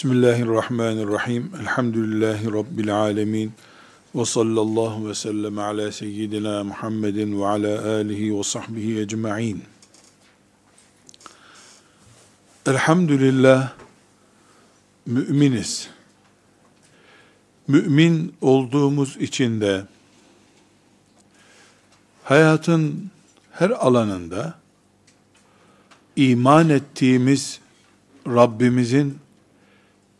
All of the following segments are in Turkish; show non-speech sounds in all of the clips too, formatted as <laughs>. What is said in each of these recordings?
Bismillahirrahmanirrahim. Elhamdülillahi Rabbil alemin. Ve sallallahu ve sellem ala seyyidina Muhammedin ve ala alihi ve sahbihi ecma'in. Elhamdülillah müminiz. Mümin olduğumuz için de hayatın her alanında iman ettiğimiz Rabbimizin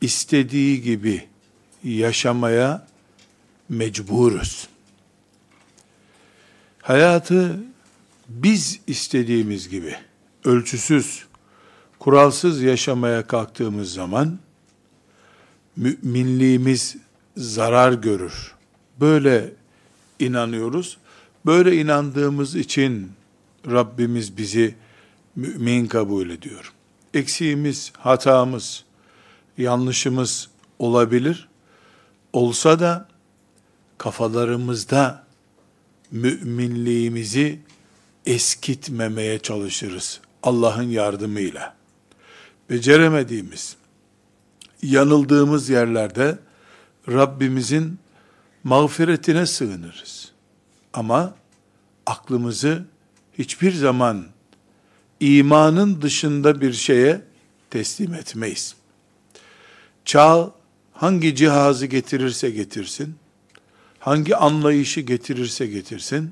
istediği gibi yaşamaya mecburuz. Hayatı biz istediğimiz gibi ölçüsüz, kuralsız yaşamaya kalktığımız zaman müminliğimiz zarar görür. Böyle inanıyoruz. Böyle inandığımız için Rabbimiz bizi mümin kabul ediyor. Eksiğimiz, hatamız, yanlışımız olabilir. Olsa da kafalarımızda müminliğimizi eskitmemeye çalışırız Allah'ın yardımıyla. Beceremediğimiz, yanıldığımız yerlerde Rabbimizin mağfiretine sığınırız. Ama aklımızı hiçbir zaman imanın dışında bir şeye teslim etmeyiz. Çağ hangi cihazı getirirse getirsin, hangi anlayışı getirirse getirsin,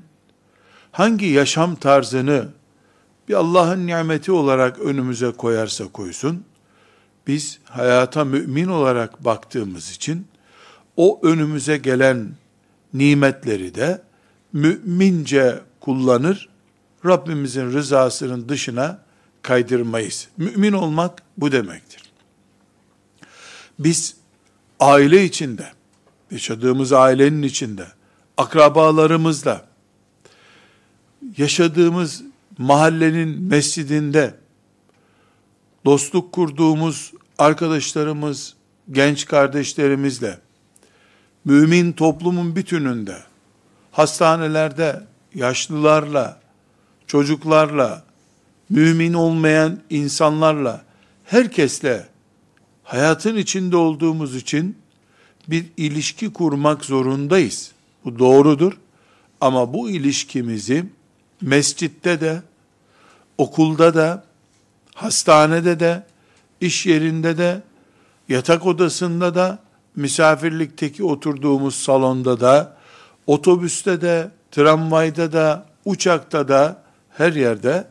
hangi yaşam tarzını bir Allah'ın nimeti olarak önümüze koyarsa koysun, biz hayata mümin olarak baktığımız için o önümüze gelen nimetleri de mümince kullanır, Rabbimizin rızasının dışına kaydırmayız. Mümin olmak bu demektir. Biz aile içinde, yaşadığımız ailenin içinde, akrabalarımızla, yaşadığımız mahallenin mescidinde, dostluk kurduğumuz arkadaşlarımız, genç kardeşlerimizle, mümin toplumun bütününde, hastanelerde, yaşlılarla, çocuklarla, mümin olmayan insanlarla, herkesle hayatın içinde olduğumuz için bir ilişki kurmak zorundayız. Bu doğrudur. Ama bu ilişkimizi mescitte de, okulda da, hastanede de, iş yerinde de, yatak odasında da, misafirlikteki oturduğumuz salonda da, otobüste de, tramvayda da, uçakta da, her yerde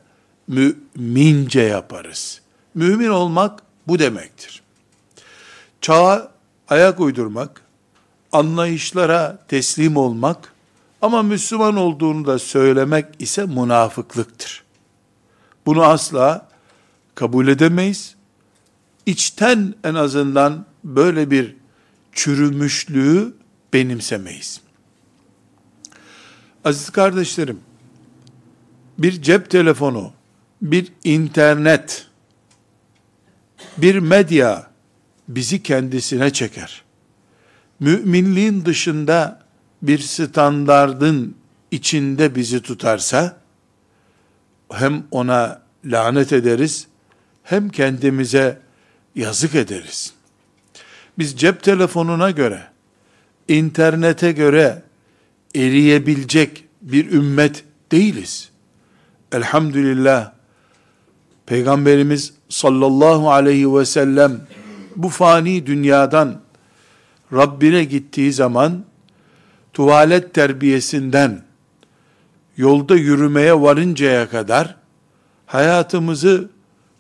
mümince yaparız. Mümin olmak bu demektir çağa ayak uydurmak, anlayışlara teslim olmak ama Müslüman olduğunu da söylemek ise münafıklıktır. Bunu asla kabul edemeyiz. İçten en azından böyle bir çürümüşlüğü benimsemeyiz. Aziz kardeşlerim, bir cep telefonu, bir internet, bir medya, bizi kendisine çeker. Müminliğin dışında bir standardın içinde bizi tutarsa, hem ona lanet ederiz, hem kendimize yazık ederiz. Biz cep telefonuna göre, internete göre eriyebilecek bir ümmet değiliz. Elhamdülillah, Peygamberimiz sallallahu aleyhi ve sellem bu fani dünyadan Rabbine gittiği zaman tuvalet terbiyesinden yolda yürümeye varıncaya kadar hayatımızı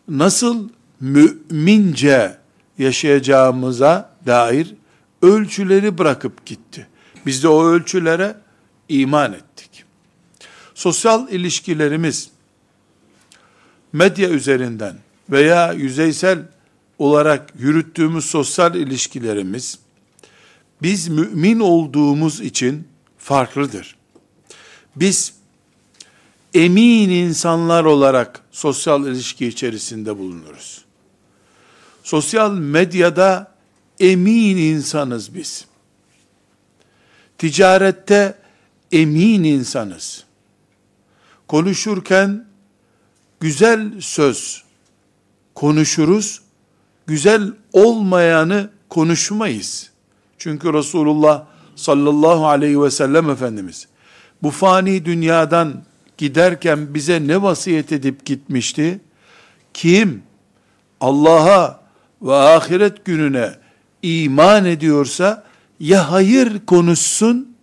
nasıl mümince yaşayacağımıza dair ölçüleri bırakıp gitti. Biz de o ölçülere iman ettik. Sosyal ilişkilerimiz medya üzerinden veya yüzeysel olarak yürüttüğümüz sosyal ilişkilerimiz biz mümin olduğumuz için farklıdır. Biz emin insanlar olarak sosyal ilişki içerisinde bulunuruz. Sosyal medyada emin insanız biz. Ticarette emin insanız. Konuşurken güzel söz konuşuruz güzel olmayanı konuşmayız. Çünkü Resulullah sallallahu aleyhi ve sellem Efendimiz bu fani dünyadan giderken bize ne vasiyet edip gitmişti? Kim Allah'a ve ahiret gününe iman ediyorsa ya hayır konuşsun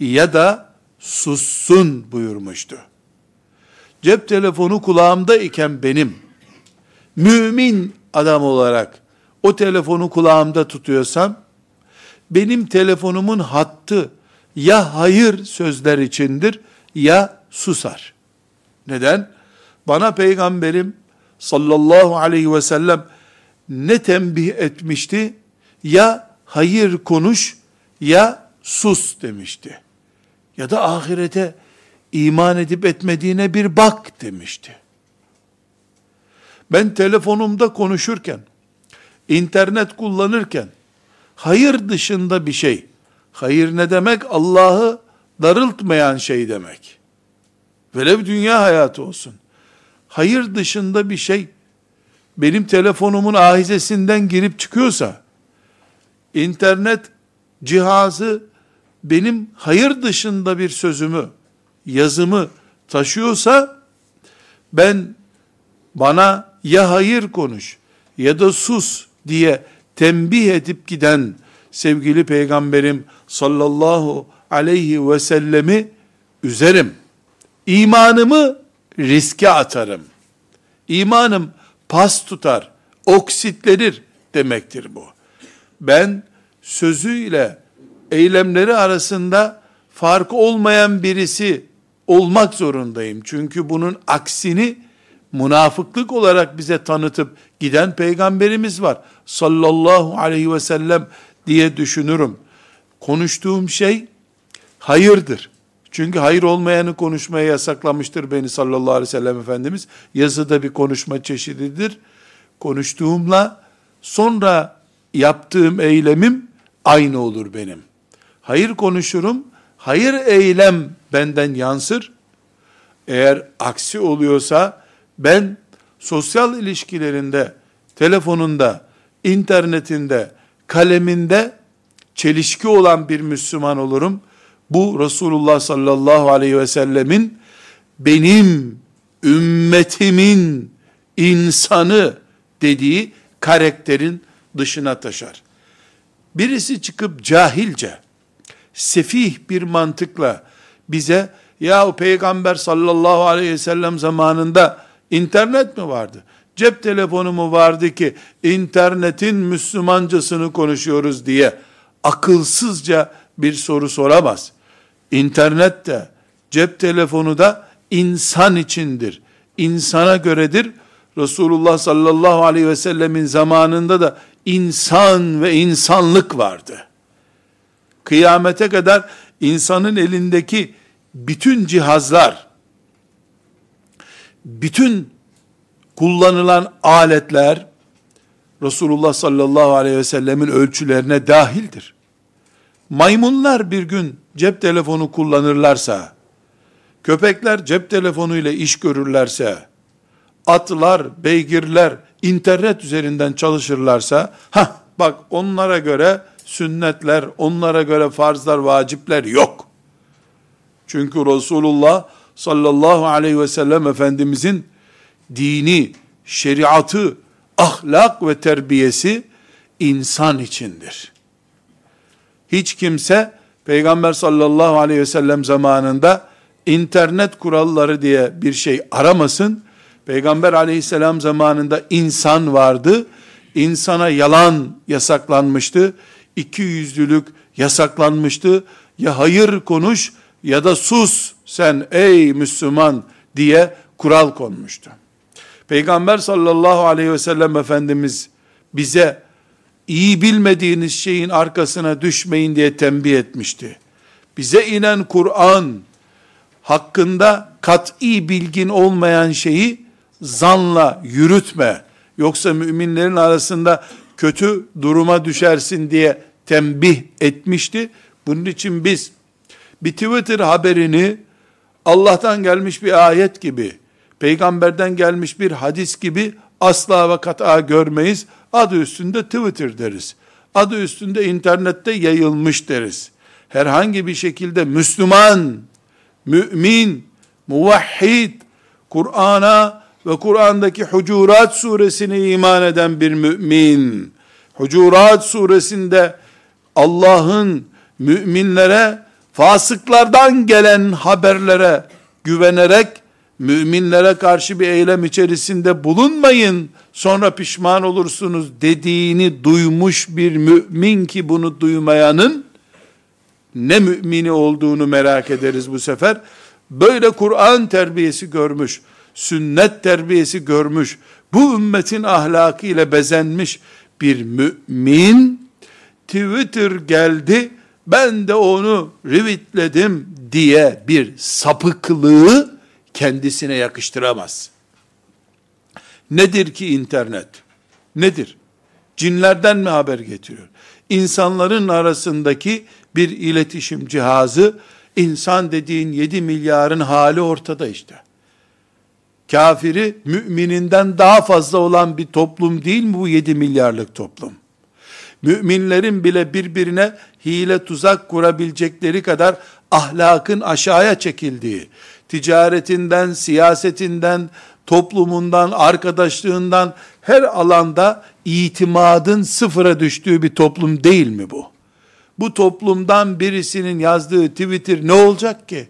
ya da sussun buyurmuştu. Cep telefonu kulağımda iken benim mümin adam olarak o telefonu kulağımda tutuyorsam benim telefonumun hattı ya hayır sözler içindir ya susar. Neden? Bana peygamberim sallallahu aleyhi ve sellem ne tembih etmişti? Ya hayır konuş ya sus demişti. Ya da ahirete iman edip etmediğine bir bak demişti. Ben telefonumda konuşurken, internet kullanırken, hayır dışında bir şey, hayır ne demek? Allah'ı darıltmayan şey demek. Velev dünya hayatı olsun. Hayır dışında bir şey, benim telefonumun ahizesinden girip çıkıyorsa, internet cihazı benim hayır dışında bir sözümü, yazımı taşıyorsa, ben bana ya hayır konuş ya da sus diye tembih edip giden sevgili peygamberim sallallahu aleyhi ve sellemi üzerim. İmanımı riske atarım. İmanım pas tutar, oksitlenir demektir bu. Ben sözüyle eylemleri arasında fark olmayan birisi olmak zorundayım. Çünkü bunun aksini münafıklık olarak bize tanıtıp giden peygamberimiz var. Sallallahu aleyhi ve sellem diye düşünürüm. Konuştuğum şey hayırdır. Çünkü hayır olmayanı konuşmaya yasaklamıştır beni sallallahu aleyhi ve sellem Efendimiz. Yazıda bir konuşma çeşididir. Konuştuğumla sonra yaptığım eylemim aynı olur benim. Hayır konuşurum, hayır eylem benden yansır. Eğer aksi oluyorsa ben sosyal ilişkilerinde, telefonunda, internetinde, kaleminde çelişki olan bir Müslüman olurum. Bu Resulullah sallallahu aleyhi ve sellemin benim ümmetimin insanı dediği karakterin dışına taşar. Birisi çıkıp cahilce, sefih bir mantıkla bize ya o peygamber sallallahu aleyhi ve sellem zamanında internet mi vardı? Cep telefonu mu vardı ki internetin Müslümancasını konuşuyoruz diye akılsızca bir soru soramaz. İnternet de cep telefonu da insan içindir. İnsana göredir. Resulullah sallallahu aleyhi ve sellemin zamanında da insan ve insanlık vardı. Kıyamete kadar insanın elindeki bütün cihazlar, bütün kullanılan aletler, Resulullah sallallahu aleyhi ve sellemin ölçülerine dahildir. Maymunlar bir gün cep telefonu kullanırlarsa, köpekler cep telefonu ile iş görürlerse, atlar, beygirler internet üzerinden çalışırlarsa, ha bak onlara göre sünnetler, onlara göre farzlar, vacipler yok. Çünkü Resulullah sallallahu aleyhi ve sellem Efendimizin dini, şeriatı, ahlak ve terbiyesi insan içindir. Hiç kimse Peygamber sallallahu aleyhi ve sellem zamanında internet kuralları diye bir şey aramasın. Peygamber aleyhisselam zamanında insan vardı. İnsana yalan yasaklanmıştı. İki yüzlülük yasaklanmıştı. Ya hayır konuş ya da sus sen ey Müslüman diye kural konmuştu. Peygamber sallallahu aleyhi ve sellem Efendimiz bize iyi bilmediğiniz şeyin arkasına düşmeyin diye tembih etmişti. Bize inen Kur'an hakkında kat'i bilgin olmayan şeyi zanla yürütme. Yoksa müminlerin arasında kötü duruma düşersin diye tembih etmişti. Bunun için biz bir Twitter haberini Allah'tan gelmiş bir ayet gibi, peygamberden gelmiş bir hadis gibi asla ve kat'a görmeyiz. Adı üstünde Twitter deriz. Adı üstünde internette yayılmış deriz. Herhangi bir şekilde Müslüman, mümin, muvahhid, Kur'an'a ve Kur'an'daki Hucurat suresine iman eden bir mümin, Hucurat suresinde Allah'ın müminlere fasıklardan gelen haberlere güvenerek müminlere karşı bir eylem içerisinde bulunmayın sonra pişman olursunuz dediğini duymuş bir mümin ki bunu duymayanın ne mümini olduğunu merak ederiz bu sefer. Böyle Kur'an terbiyesi görmüş, sünnet terbiyesi görmüş, bu ümmetin ahlakı ile bezenmiş bir mümin, Twitter geldi, ben de onu rivitledim diye bir sapıklığı kendisine yakıştıramaz. Nedir ki internet? Nedir? Cinlerden mi haber getiriyor? İnsanların arasındaki bir iletişim cihazı, insan dediğin 7 milyarın hali ortada işte. Kafiri mümininden daha fazla olan bir toplum değil mi bu 7 milyarlık toplum? Müminlerin bile birbirine hile tuzak kurabilecekleri kadar ahlakın aşağıya çekildiği, ticaretinden, siyasetinden, toplumundan, arkadaşlığından her alanda itimadın sıfıra düştüğü bir toplum değil mi bu? Bu toplumdan birisinin yazdığı Twitter ne olacak ki?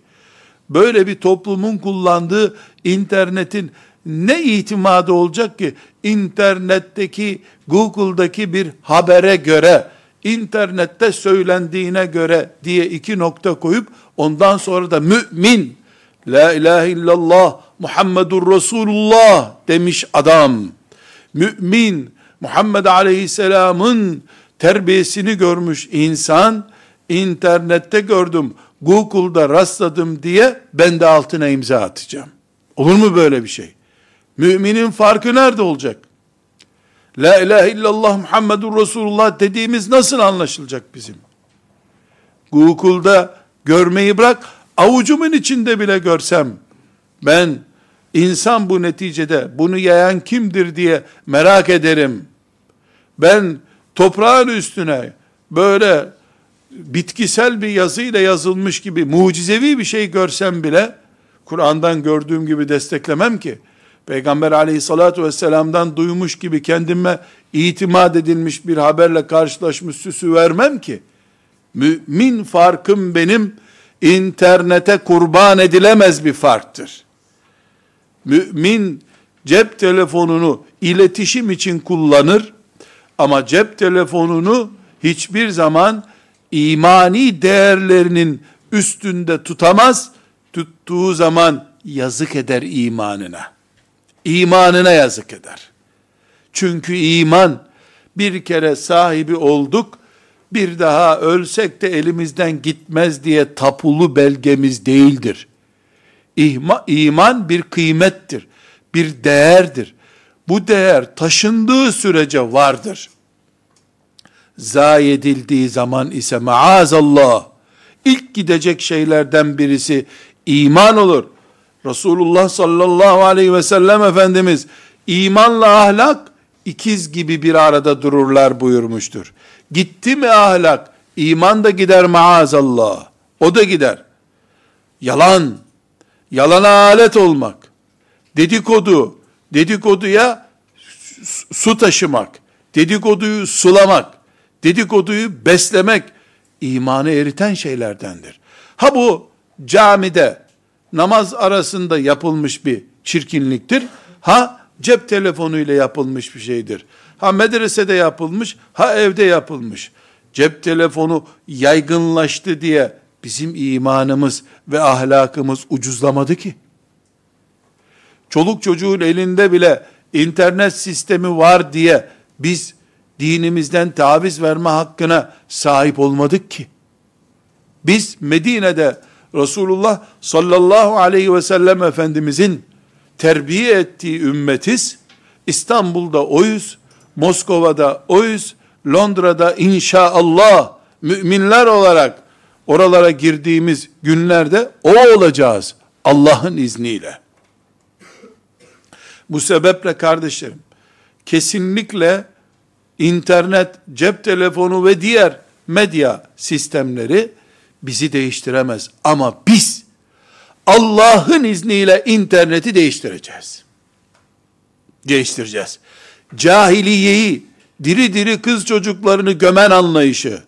Böyle bir toplumun kullandığı internetin ne itimadı olacak ki? İnternetteki, Google'daki bir habere göre, internette söylendiğine göre diye iki nokta koyup, ondan sonra da mümin, La ilahe illallah Muhammedur Resulullah demiş adam. Mümin Muhammed Aleyhisselam'ın terbiyesini görmüş insan internette gördüm, Google'da rastladım diye ben de altına imza atacağım. Olur mu böyle bir şey? Müminin farkı nerede olacak? La ilahe illallah Muhammedur Resulullah dediğimiz nasıl anlaşılacak bizim? Google'da görmeyi bırak, avucumun içinde bile görsem, ben insan bu neticede bunu yayan kimdir diye merak ederim. Ben toprağın üstüne böyle bitkisel bir yazıyla yazılmış gibi mucizevi bir şey görsem bile Kur'an'dan gördüğüm gibi desteklemem ki. Peygamber aleyhissalatü vesselam'dan duymuş gibi kendime itimat edilmiş bir haberle karşılaşmış süsü vermem ki. Mümin farkım benim internete kurban edilemez bir farktır. Mümin cep telefonunu iletişim için kullanır ama cep telefonunu hiçbir zaman imani değerlerinin üstünde tutamaz. Tuttuğu zaman yazık eder imanına. İmanına yazık eder. Çünkü iman bir kere sahibi olduk, bir daha ölsek de elimizden gitmez diye tapulu belgemiz değildir. İma, iman bir kıymettir, bir değerdir. Bu değer taşındığı sürece vardır. Zayi edildiği zaman ise maazallah, ilk gidecek şeylerden birisi iman olur. Resulullah sallallahu aleyhi ve sellem Efendimiz, imanla ahlak, ikiz gibi bir arada dururlar buyurmuştur. Gitti mi ahlak, iman da gider maazallah. O da gider. Yalan, yalana alet olmak, dedikodu, dedikoduya su taşımak, dedikoduyu sulamak, dedikoduyu beslemek, imanı eriten şeylerdendir. Ha bu camide, namaz arasında yapılmış bir çirkinliktir. Ha cep telefonu ile yapılmış bir şeydir. Ha medresede yapılmış, ha evde yapılmış. Cep telefonu yaygınlaştı diye bizim imanımız ve ahlakımız ucuzlamadı ki. Çoluk çocuğun elinde bile internet sistemi var diye biz dinimizden taviz verme hakkına sahip olmadık ki. Biz Medine'de Resulullah sallallahu aleyhi ve sellem Efendimizin terbiye ettiği ümmetiz. İstanbul'da oyuz, Moskova'da oyuz, Londra'da inşallah müminler olarak oralara girdiğimiz günlerde o olacağız Allah'ın izniyle. Bu sebeple kardeşlerim, kesinlikle internet, cep telefonu ve diğer medya sistemleri bizi değiştiremez. Ama biz Allah'ın izniyle interneti değiştireceğiz. Değiştireceğiz. Cahiliyeyi, diri diri kız çocuklarını gömen anlayışı,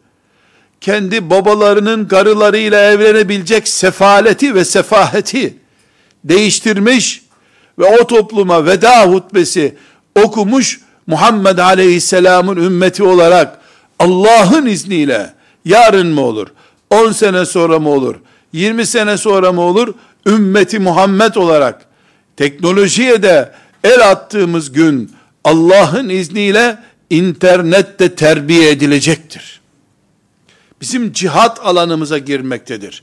kendi babalarının karılarıyla evlenebilecek sefaleti ve sefaheti değiştirmiş ve o topluma veda hutbesi okumuş Muhammed Aleyhisselam'ın ümmeti olarak Allah'ın izniyle yarın mı olur? 10 sene sonra mı olur? 20 sene sonra mı olur? Ümmeti Muhammed olarak teknolojiye de el attığımız gün Allah'ın izniyle internette terbiye edilecektir. Bizim cihat alanımıza girmektedir.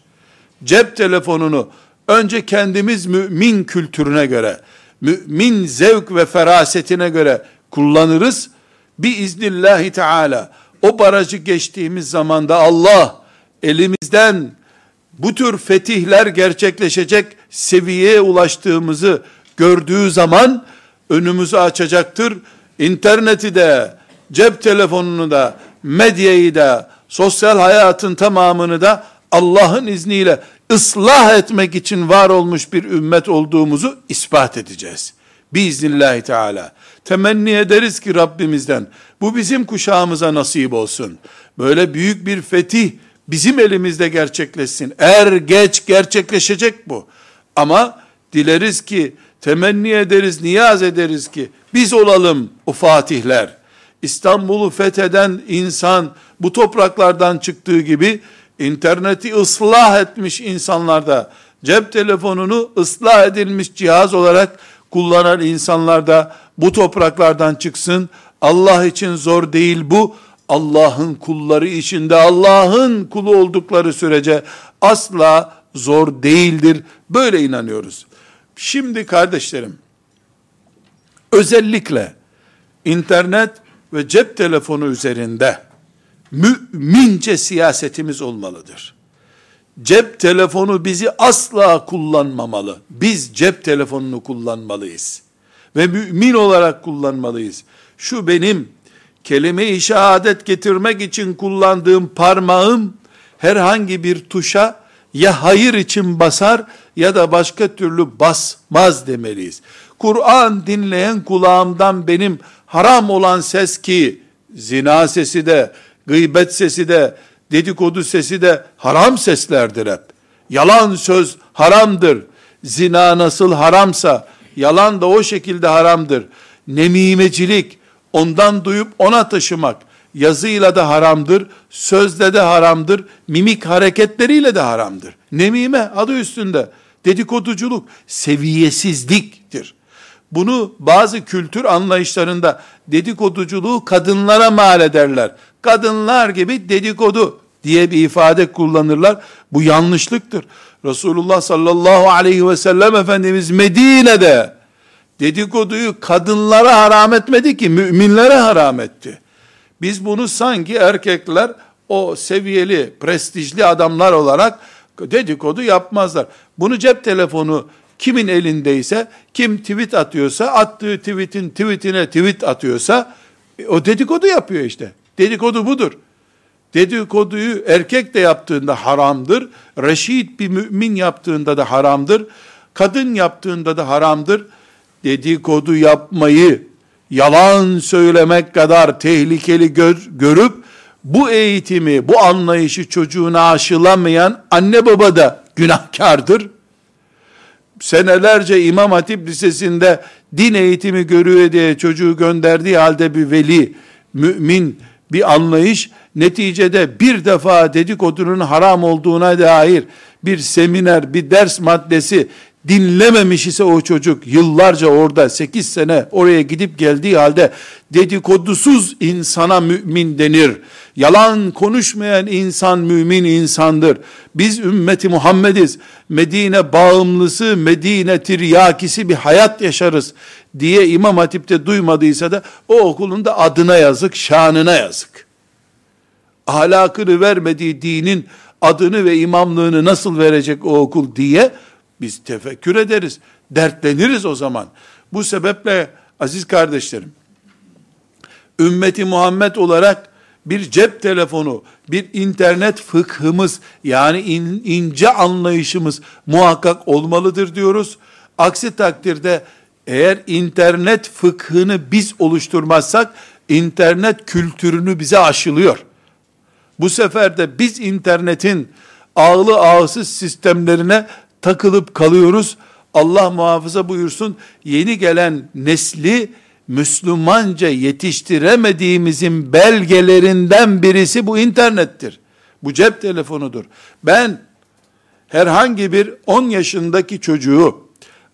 Cep telefonunu önce kendimiz mümin kültürüne göre, mümin zevk ve ferasetine göre kullanırız. Bir iznillahi teala o barajı geçtiğimiz zamanda Allah elimizden bu tür fetihler gerçekleşecek seviyeye ulaştığımızı gördüğü zaman önümüzü açacaktır. İnterneti de, cep telefonunu da, medyayı da, sosyal hayatın tamamını da Allah'ın izniyle ıslah etmek için var olmuş bir ümmet olduğumuzu ispat edeceğiz. Biiznillahü teala. Temenni ederiz ki Rabbimizden bu bizim kuşağımıza nasip olsun. Böyle büyük bir fetih bizim elimizde gerçekleşsin. Er geç gerçekleşecek bu. Ama dileriz ki, temenni ederiz, niyaz ederiz ki biz olalım o fatihler. İstanbul'u fetheden insan bu topraklardan çıktığı gibi interneti ıslah etmiş insanlar da cep telefonunu ıslah edilmiş cihaz olarak kullanan insanlar da bu topraklardan çıksın. Allah için zor değil bu. Allah'ın kulları içinde Allah'ın kulu oldukları sürece asla zor değildir. Böyle inanıyoruz. Şimdi kardeşlerim, özellikle internet ve cep telefonu üzerinde mümince siyasetimiz olmalıdır. Cep telefonu bizi asla kullanmamalı. Biz cep telefonunu kullanmalıyız. Ve mümin olarak kullanmalıyız. Şu benim kelime-i şehadet getirmek için kullandığım parmağım herhangi bir tuşa ya hayır için basar ya da başka türlü basmaz demeliyiz. Kur'an dinleyen kulağımdan benim haram olan ses ki zina sesi de, gıybet sesi de, dedikodu sesi de haram seslerdir hep. Yalan söz haramdır. Zina nasıl haramsa yalan da o şekilde haramdır. Nemimecilik, ondan duyup ona taşımak, yazıyla da haramdır, sözle de haramdır, mimik hareketleriyle de haramdır. Nemime adı üstünde. Dedikoduculuk seviyesizliktir. Bunu bazı kültür anlayışlarında dedikoduculuğu kadınlara mal ederler. Kadınlar gibi dedikodu diye bir ifade kullanırlar. Bu yanlışlıktır. Resulullah sallallahu aleyhi ve sellem Efendimiz Medine'de dedikoduyu kadınlara haram etmedi ki müminlere haram etti. Biz bunu sanki erkekler o seviyeli, prestijli adamlar olarak dedikodu yapmazlar. Bunu cep telefonu kimin elindeyse, kim tweet atıyorsa, attığı tweetin tweetine tweet atıyorsa, o dedikodu yapıyor işte. Dedikodu budur. Dedikoduyu erkek de yaptığında haramdır. Reşit bir mümin yaptığında da haramdır. Kadın yaptığında da haramdır. Dedikodu yapmayı yalan söylemek kadar tehlikeli gör, görüp bu eğitimi, bu anlayışı çocuğuna aşılamayan anne baba da günahkardır. Senelerce İmam Hatip Lisesi'nde din eğitimi görüyor diye çocuğu gönderdiği halde bir veli, mümin bir anlayış, neticede bir defa dedikodunun haram olduğuna dair bir seminer, bir ders maddesi dinlememiş ise o çocuk yıllarca orada 8 sene oraya gidip geldiği halde dedikodusuz insana mümin denir. Yalan konuşmayan insan mümin insandır. Biz ümmeti Muhammediz. Medine bağımlısı, Medine tiryakisi bir hayat yaşarız diye İmam Hatip'te duymadıysa da o okulun da adına yazık, şanına yazık. Ahlakını vermediği dinin adını ve imamlığını nasıl verecek o okul diye biz tefekkür ederiz, dertleniriz o zaman. Bu sebeple aziz kardeşlerim, ümmeti Muhammed olarak bir cep telefonu, bir internet fıkhımız yani in, ince anlayışımız muhakkak olmalıdır diyoruz. Aksi takdirde eğer internet fıkhını biz oluşturmazsak internet kültürünü bize aşılıyor. Bu sefer de biz internetin ağlı ağsız sistemlerine takılıp kalıyoruz. Allah muhafaza buyursun yeni gelen nesli Müslümanca yetiştiremediğimizin belgelerinden birisi bu internettir. Bu cep telefonudur. Ben herhangi bir 10 yaşındaki çocuğu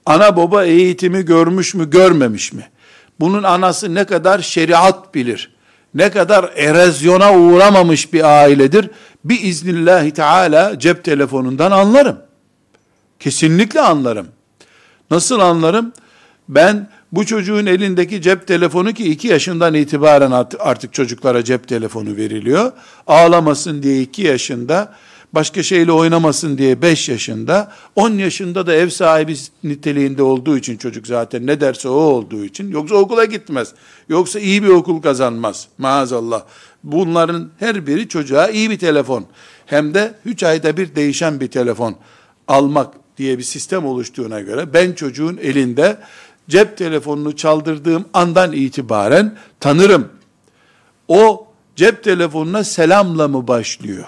ana baba eğitimi görmüş mü görmemiş mi? Bunun anası ne kadar şeriat bilir, ne kadar erozyona uğramamış bir ailedir, bir iznillahi teala cep telefonundan anlarım. Kesinlikle anlarım. Nasıl anlarım? Ben bu çocuğun elindeki cep telefonu ki 2 yaşından itibaren artık çocuklara cep telefonu veriliyor. Ağlamasın diye 2 yaşında, başka şeyle oynamasın diye 5 yaşında, 10 yaşında da ev sahibi niteliğinde olduğu için çocuk zaten ne derse o olduğu için, yoksa okula gitmez. Yoksa iyi bir okul kazanmaz maazallah. Bunların her biri çocuğa iyi bir telefon. Hem de 3 ayda bir değişen bir telefon almak diye bir sistem oluştuğuna göre ben çocuğun elinde cep telefonunu çaldırdığım andan itibaren tanırım. O cep telefonuna selamla mı başlıyor?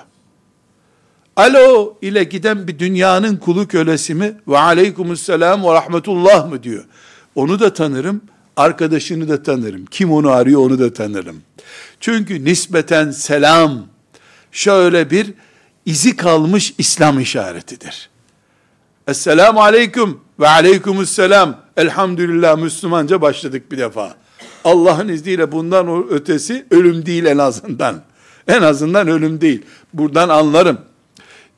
Alo ile giden bir dünyanın kulu kölesi mi? Ve aleykümselam ve rahmetullah mı diyor. Onu da tanırım, arkadaşını da tanırım. Kim onu arıyor onu da tanırım. Çünkü nispeten selam şöyle bir izi kalmış İslam işaretidir. Esselamu aleyküm ve aleykümselam. Elhamdülillah Müslümanca başladık bir defa. Allah'ın izniyle bundan ötesi ölüm değil en azından. <laughs> En azından ölüm değil. Buradan anlarım.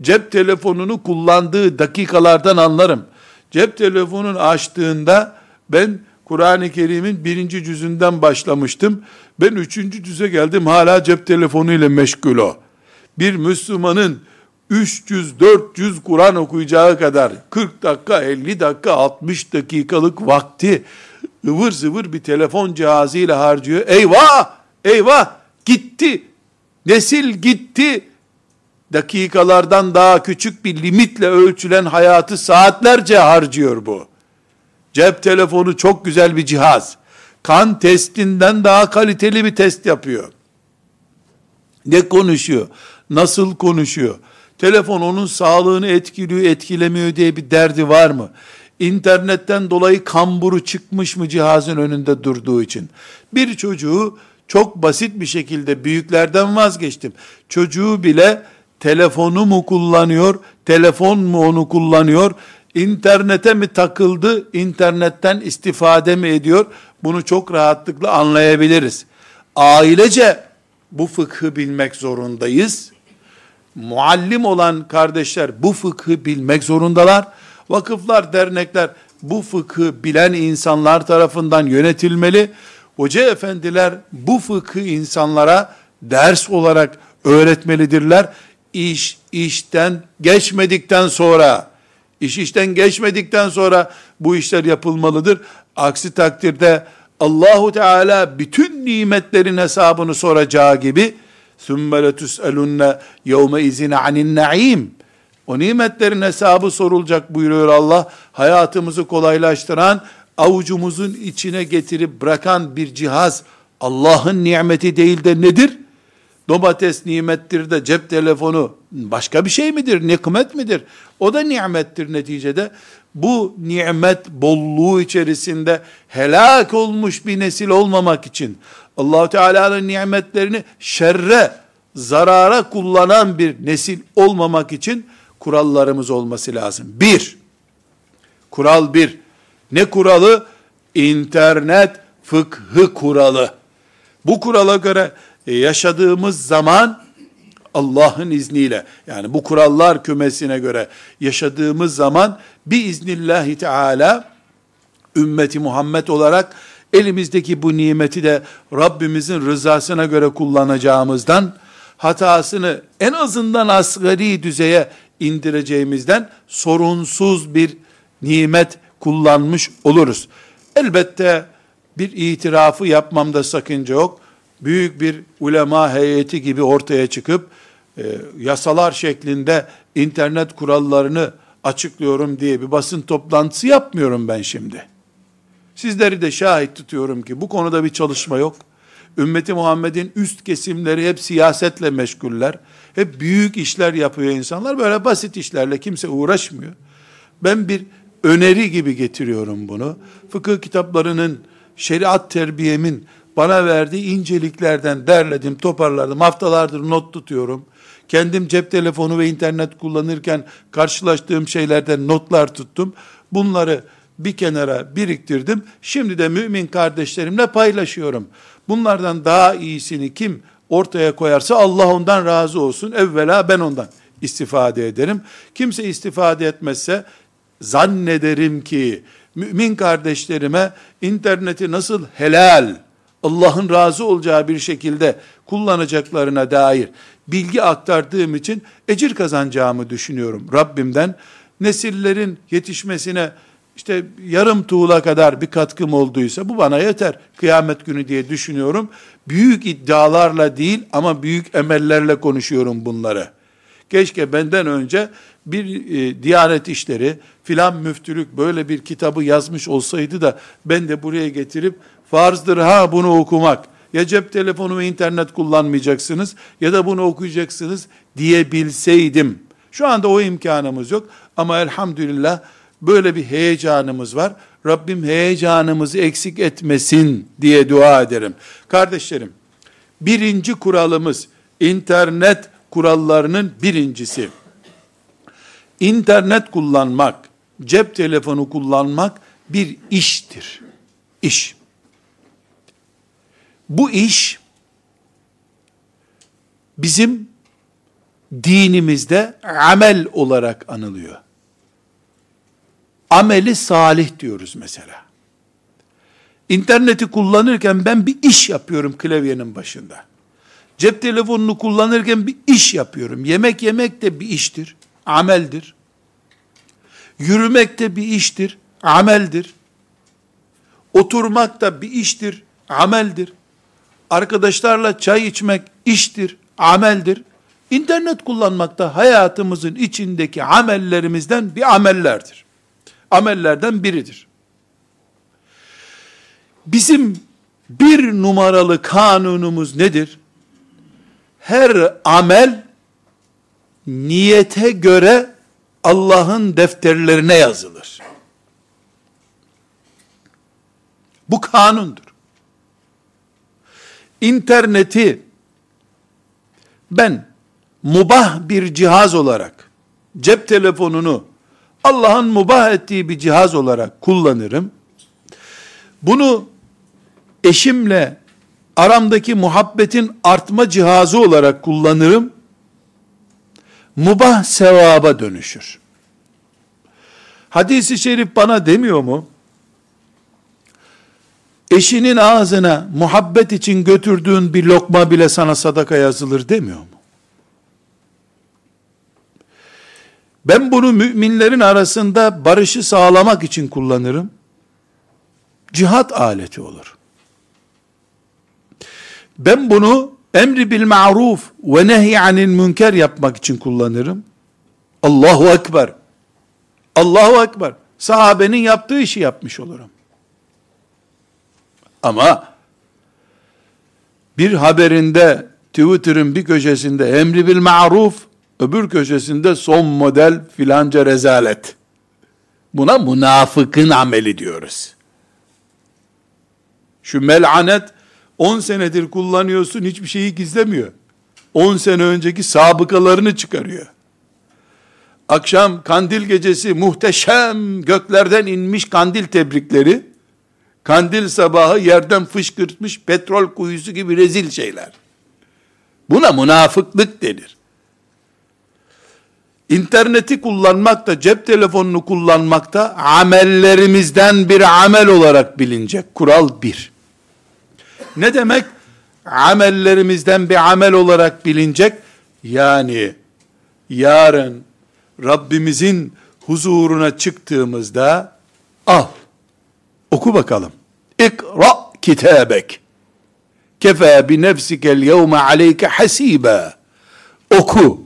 Cep telefonunu kullandığı dakikalardan anlarım. Cep telefonunu açtığında ben Kur'an-ı Kerim'in birinci cüzünden başlamıştım. Ben üçüncü cüze geldim hala cep telefonu ile meşgul o. Bir Müslümanın 300-400 Kur'an okuyacağı kadar 40 dakika, 50 dakika, 60 dakikalık vakti ıvır zıvır bir telefon cihazıyla harcıyor. Eyvah! Eyvah! Gitti! Nesil gitti! Dakikalardan daha küçük bir limitle ölçülen hayatı saatlerce harcıyor bu. Cep telefonu çok güzel bir cihaz. Kan testinden daha kaliteli bir test yapıyor. Ne konuşuyor? Nasıl konuşuyor? Telefon onun sağlığını etkiliyor, etkilemiyor diye bir derdi var mı? İnternetten dolayı kamburu çıkmış mı cihazın önünde durduğu için? Bir çocuğu çok basit bir şekilde büyüklerden vazgeçtim. Çocuğu bile telefonu mu kullanıyor, telefon mu onu kullanıyor, internete mi takıldı, internetten istifade mi ediyor? Bunu çok rahatlıkla anlayabiliriz. Ailece bu fıkhı bilmek zorundayız muallim olan kardeşler bu fıkhı bilmek zorundalar. Vakıflar, dernekler bu fıkhı bilen insanlar tarafından yönetilmeli. Hoca efendiler bu fıkhı insanlara ders olarak öğretmelidirler. İş işten geçmedikten sonra, iş işten geçmedikten sonra bu işler yapılmalıdır. Aksi takdirde Allahu Teala bütün nimetlerin hesabını soracağı gibi ثُمَّ لَتُسْأَلُنَّ يَوْمَ اِذِنَ عَنِ النَّعِيمِ O nimetlerin hesabı sorulacak buyuruyor Allah. Hayatımızı kolaylaştıran, avucumuzun içine getirip bırakan bir cihaz Allah'ın nimeti değil de nedir? Domates nimettir de cep telefonu başka bir şey midir? Nikmet midir? O da nimettir neticede. Bu nimet bolluğu içerisinde helak olmuş bir nesil olmamak için allah Teala'nın nimetlerini şerre, zarara kullanan bir nesil olmamak için kurallarımız olması lazım. Bir, kural bir. Ne kuralı? İnternet fıkhı kuralı. Bu kurala göre yaşadığımız zaman Allah'ın izniyle yani bu kurallar kümesine göre yaşadığımız zaman bir iznillahi teala ümmeti Muhammed olarak elimizdeki bu nimeti de Rabbimizin rızasına göre kullanacağımızdan, hatasını en azından asgari düzeye indireceğimizden sorunsuz bir nimet kullanmış oluruz. Elbette bir itirafı yapmamda sakınca yok. büyük bir ulema heyeti gibi ortaya çıkıp e, yasalar şeklinde internet kurallarını açıklıyorum diye bir basın toplantısı yapmıyorum ben şimdi. Sizleri de şahit tutuyorum ki bu konuda bir çalışma yok. Ümmeti Muhammed'in üst kesimleri hep siyasetle meşguller. Hep büyük işler yapıyor insanlar. Böyle basit işlerle kimse uğraşmıyor. Ben bir öneri gibi getiriyorum bunu. Fıkıh kitaplarının, şeriat terbiyemin bana verdiği inceliklerden derledim, toparladım. Haftalardır not tutuyorum. Kendim cep telefonu ve internet kullanırken karşılaştığım şeylerden notlar tuttum. Bunları bir kenara biriktirdim. Şimdi de mümin kardeşlerimle paylaşıyorum. Bunlardan daha iyisini kim ortaya koyarsa Allah ondan razı olsun. Evvela ben ondan istifade ederim. Kimse istifade etmezse zannederim ki mümin kardeşlerime interneti nasıl helal, Allah'ın razı olacağı bir şekilde kullanacaklarına dair bilgi aktardığım için ecir kazanacağımı düşünüyorum Rabbimden. Nesillerin yetişmesine işte yarım tuğla kadar bir katkım olduysa bu bana yeter. Kıyamet günü diye düşünüyorum. Büyük iddialarla değil ama büyük emellerle konuşuyorum bunları. Keşke benden önce bir e, Diyanet işleri filan müftülük böyle bir kitabı yazmış olsaydı da ben de buraya getirip farzdır ha bunu okumak. Ya cep telefonu ve internet kullanmayacaksınız ya da bunu okuyacaksınız diyebilseydim. Şu anda o imkanımız yok ama elhamdülillah böyle bir heyecanımız var. Rabbim heyecanımızı eksik etmesin diye dua ederim. Kardeşlerim, birinci kuralımız internet kurallarının birincisi. İnternet kullanmak, cep telefonu kullanmak bir iştir. İş. Bu iş bizim dinimizde amel olarak anılıyor. Ameli salih diyoruz mesela. İnterneti kullanırken ben bir iş yapıyorum klavyenin başında. Cep telefonunu kullanırken bir iş yapıyorum. Yemek yemek de bir iştir, ameldir. Yürümek de bir iştir, ameldir. Oturmak da bir iştir, ameldir. Arkadaşlarla çay içmek iştir, ameldir. İnternet kullanmak da hayatımızın içindeki amellerimizden bir amellerdir. Amellerden biridir. Bizim bir numaralı kanunumuz nedir? Her amel niyete göre Allah'ın defterlerine yazılır. Bu kanundur. İnterneti ben mubah bir cihaz olarak cep telefonunu Allah'ın mubah ettiği bir cihaz olarak kullanırım. Bunu eşimle aramdaki muhabbetin artma cihazı olarak kullanırım. Mubah sevaba dönüşür. Hadisi şerif bana demiyor mu? Eşinin ağzına muhabbet için götürdüğün bir lokma bile sana sadaka yazılır demiyor mu? Ben bunu müminlerin arasında barışı sağlamak için kullanırım. Cihat aleti olur. Ben bunu emri bil ma'ruf ve nehy anil münker yapmak için kullanırım. Allahu Ekber. Allahu Ekber. Sahabenin yaptığı işi yapmış olurum. Ama bir haberinde Twitter'ın bir köşesinde emri bil ma'ruf, öbür köşesinde son model filanca rezalet. Buna münafıkın ameli diyoruz. Şu melanet 10 senedir kullanıyorsun hiçbir şeyi gizlemiyor. 10 sene önceki sabıkalarını çıkarıyor. Akşam kandil gecesi muhteşem göklerden inmiş kandil tebrikleri, kandil sabahı yerden fışkırtmış petrol kuyusu gibi rezil şeyler. Buna münafıklık denir. İnterneti kullanmak da cep telefonunu kullanmak da amellerimizden bir amel olarak bilinecek. Kural bir. Ne demek? Amellerimizden bir amel olarak bilinecek. Yani yarın Rabbimizin huzuruna çıktığımızda al, oku bakalım. İkra kitabek. kefe bi nefsikel yevme aleyke hasibe. Oku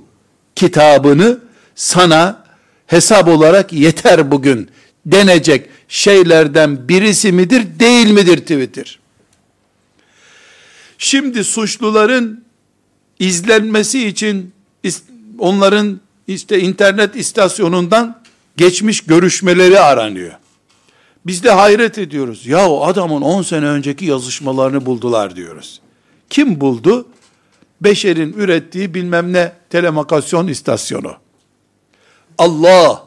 kitabını sana hesap olarak yeter bugün denecek şeylerden birisi midir değil midir Twitter? Şimdi suçluların izlenmesi için onların işte internet istasyonundan geçmiş görüşmeleri aranıyor. Biz de hayret ediyoruz. Ya o adamın 10 sene önceki yazışmalarını buldular diyoruz. Kim buldu? Beşer'in ürettiği bilmem ne telemakasyon istasyonu. Allah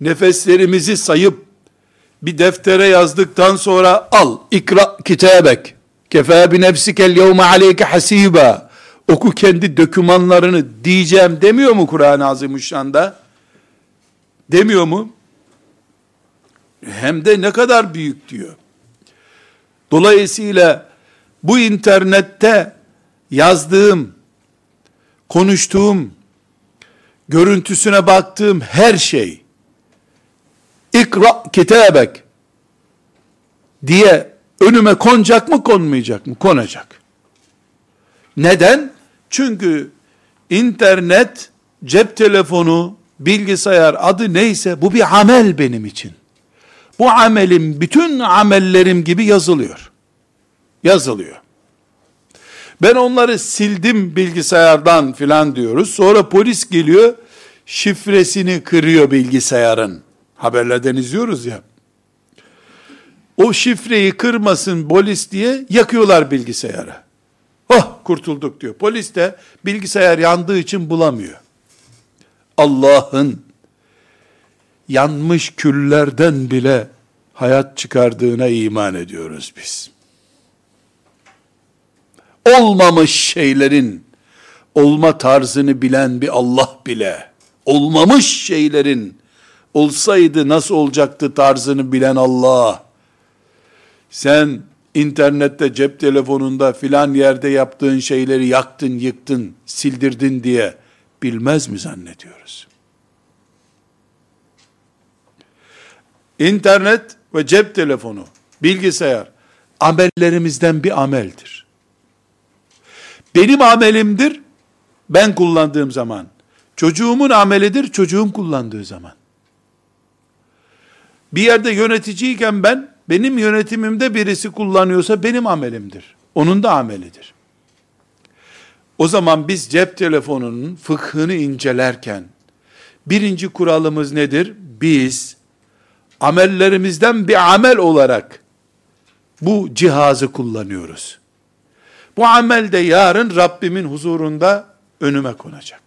nefeslerimizi sayıp bir deftere yazdıktan sonra al ikra kitabek kefe bi nefsikel yevme aleyke hasiba oku kendi dokümanlarını diyeceğim demiyor mu Kur'an-ı Azimüşşan'da? Demiyor mu? Hem de ne kadar büyük diyor. Dolayısıyla bu internette yazdığım, konuştuğum, görüntüsüne baktığım her şey, ikra kitabek diye önüme konacak mı konmayacak mı? Konacak. Neden? Çünkü internet, cep telefonu, bilgisayar adı neyse bu bir amel benim için. Bu amelim bütün amellerim gibi yazılıyor. Yazılıyor. Ben onları sildim bilgisayardan filan diyoruz. Sonra polis geliyor, şifresini kırıyor bilgisayarın. Haberlerden izliyoruz ya. O şifreyi kırmasın polis diye yakıyorlar bilgisayarı. Oh kurtulduk diyor. Polis de bilgisayar yandığı için bulamıyor. Allah'ın yanmış küllerden bile hayat çıkardığına iman ediyoruz biz. Olmamış şeylerin olma tarzını bilen bir Allah bile, olmamış şeylerin olsaydı nasıl olacaktı tarzını bilen Allah, sen internette, cep telefonunda filan yerde yaptığın şeyleri yaktın, yıktın, sildirdin diye bilmez mi zannediyoruz? İnternet ve cep telefonu, bilgisayar amellerimizden bir ameldir. Benim amelimdir, ben kullandığım zaman. Çocuğumun amelidir, çocuğum kullandığı zaman. Bir yerde yöneticiyken ben, benim yönetimimde birisi kullanıyorsa benim amelimdir. Onun da amelidir. O zaman biz cep telefonunun fıkhını incelerken, birinci kuralımız nedir? Biz, amellerimizden bir amel olarak, bu cihazı kullanıyoruz. Bu amel de yarın Rabbimin huzurunda önüme konacak.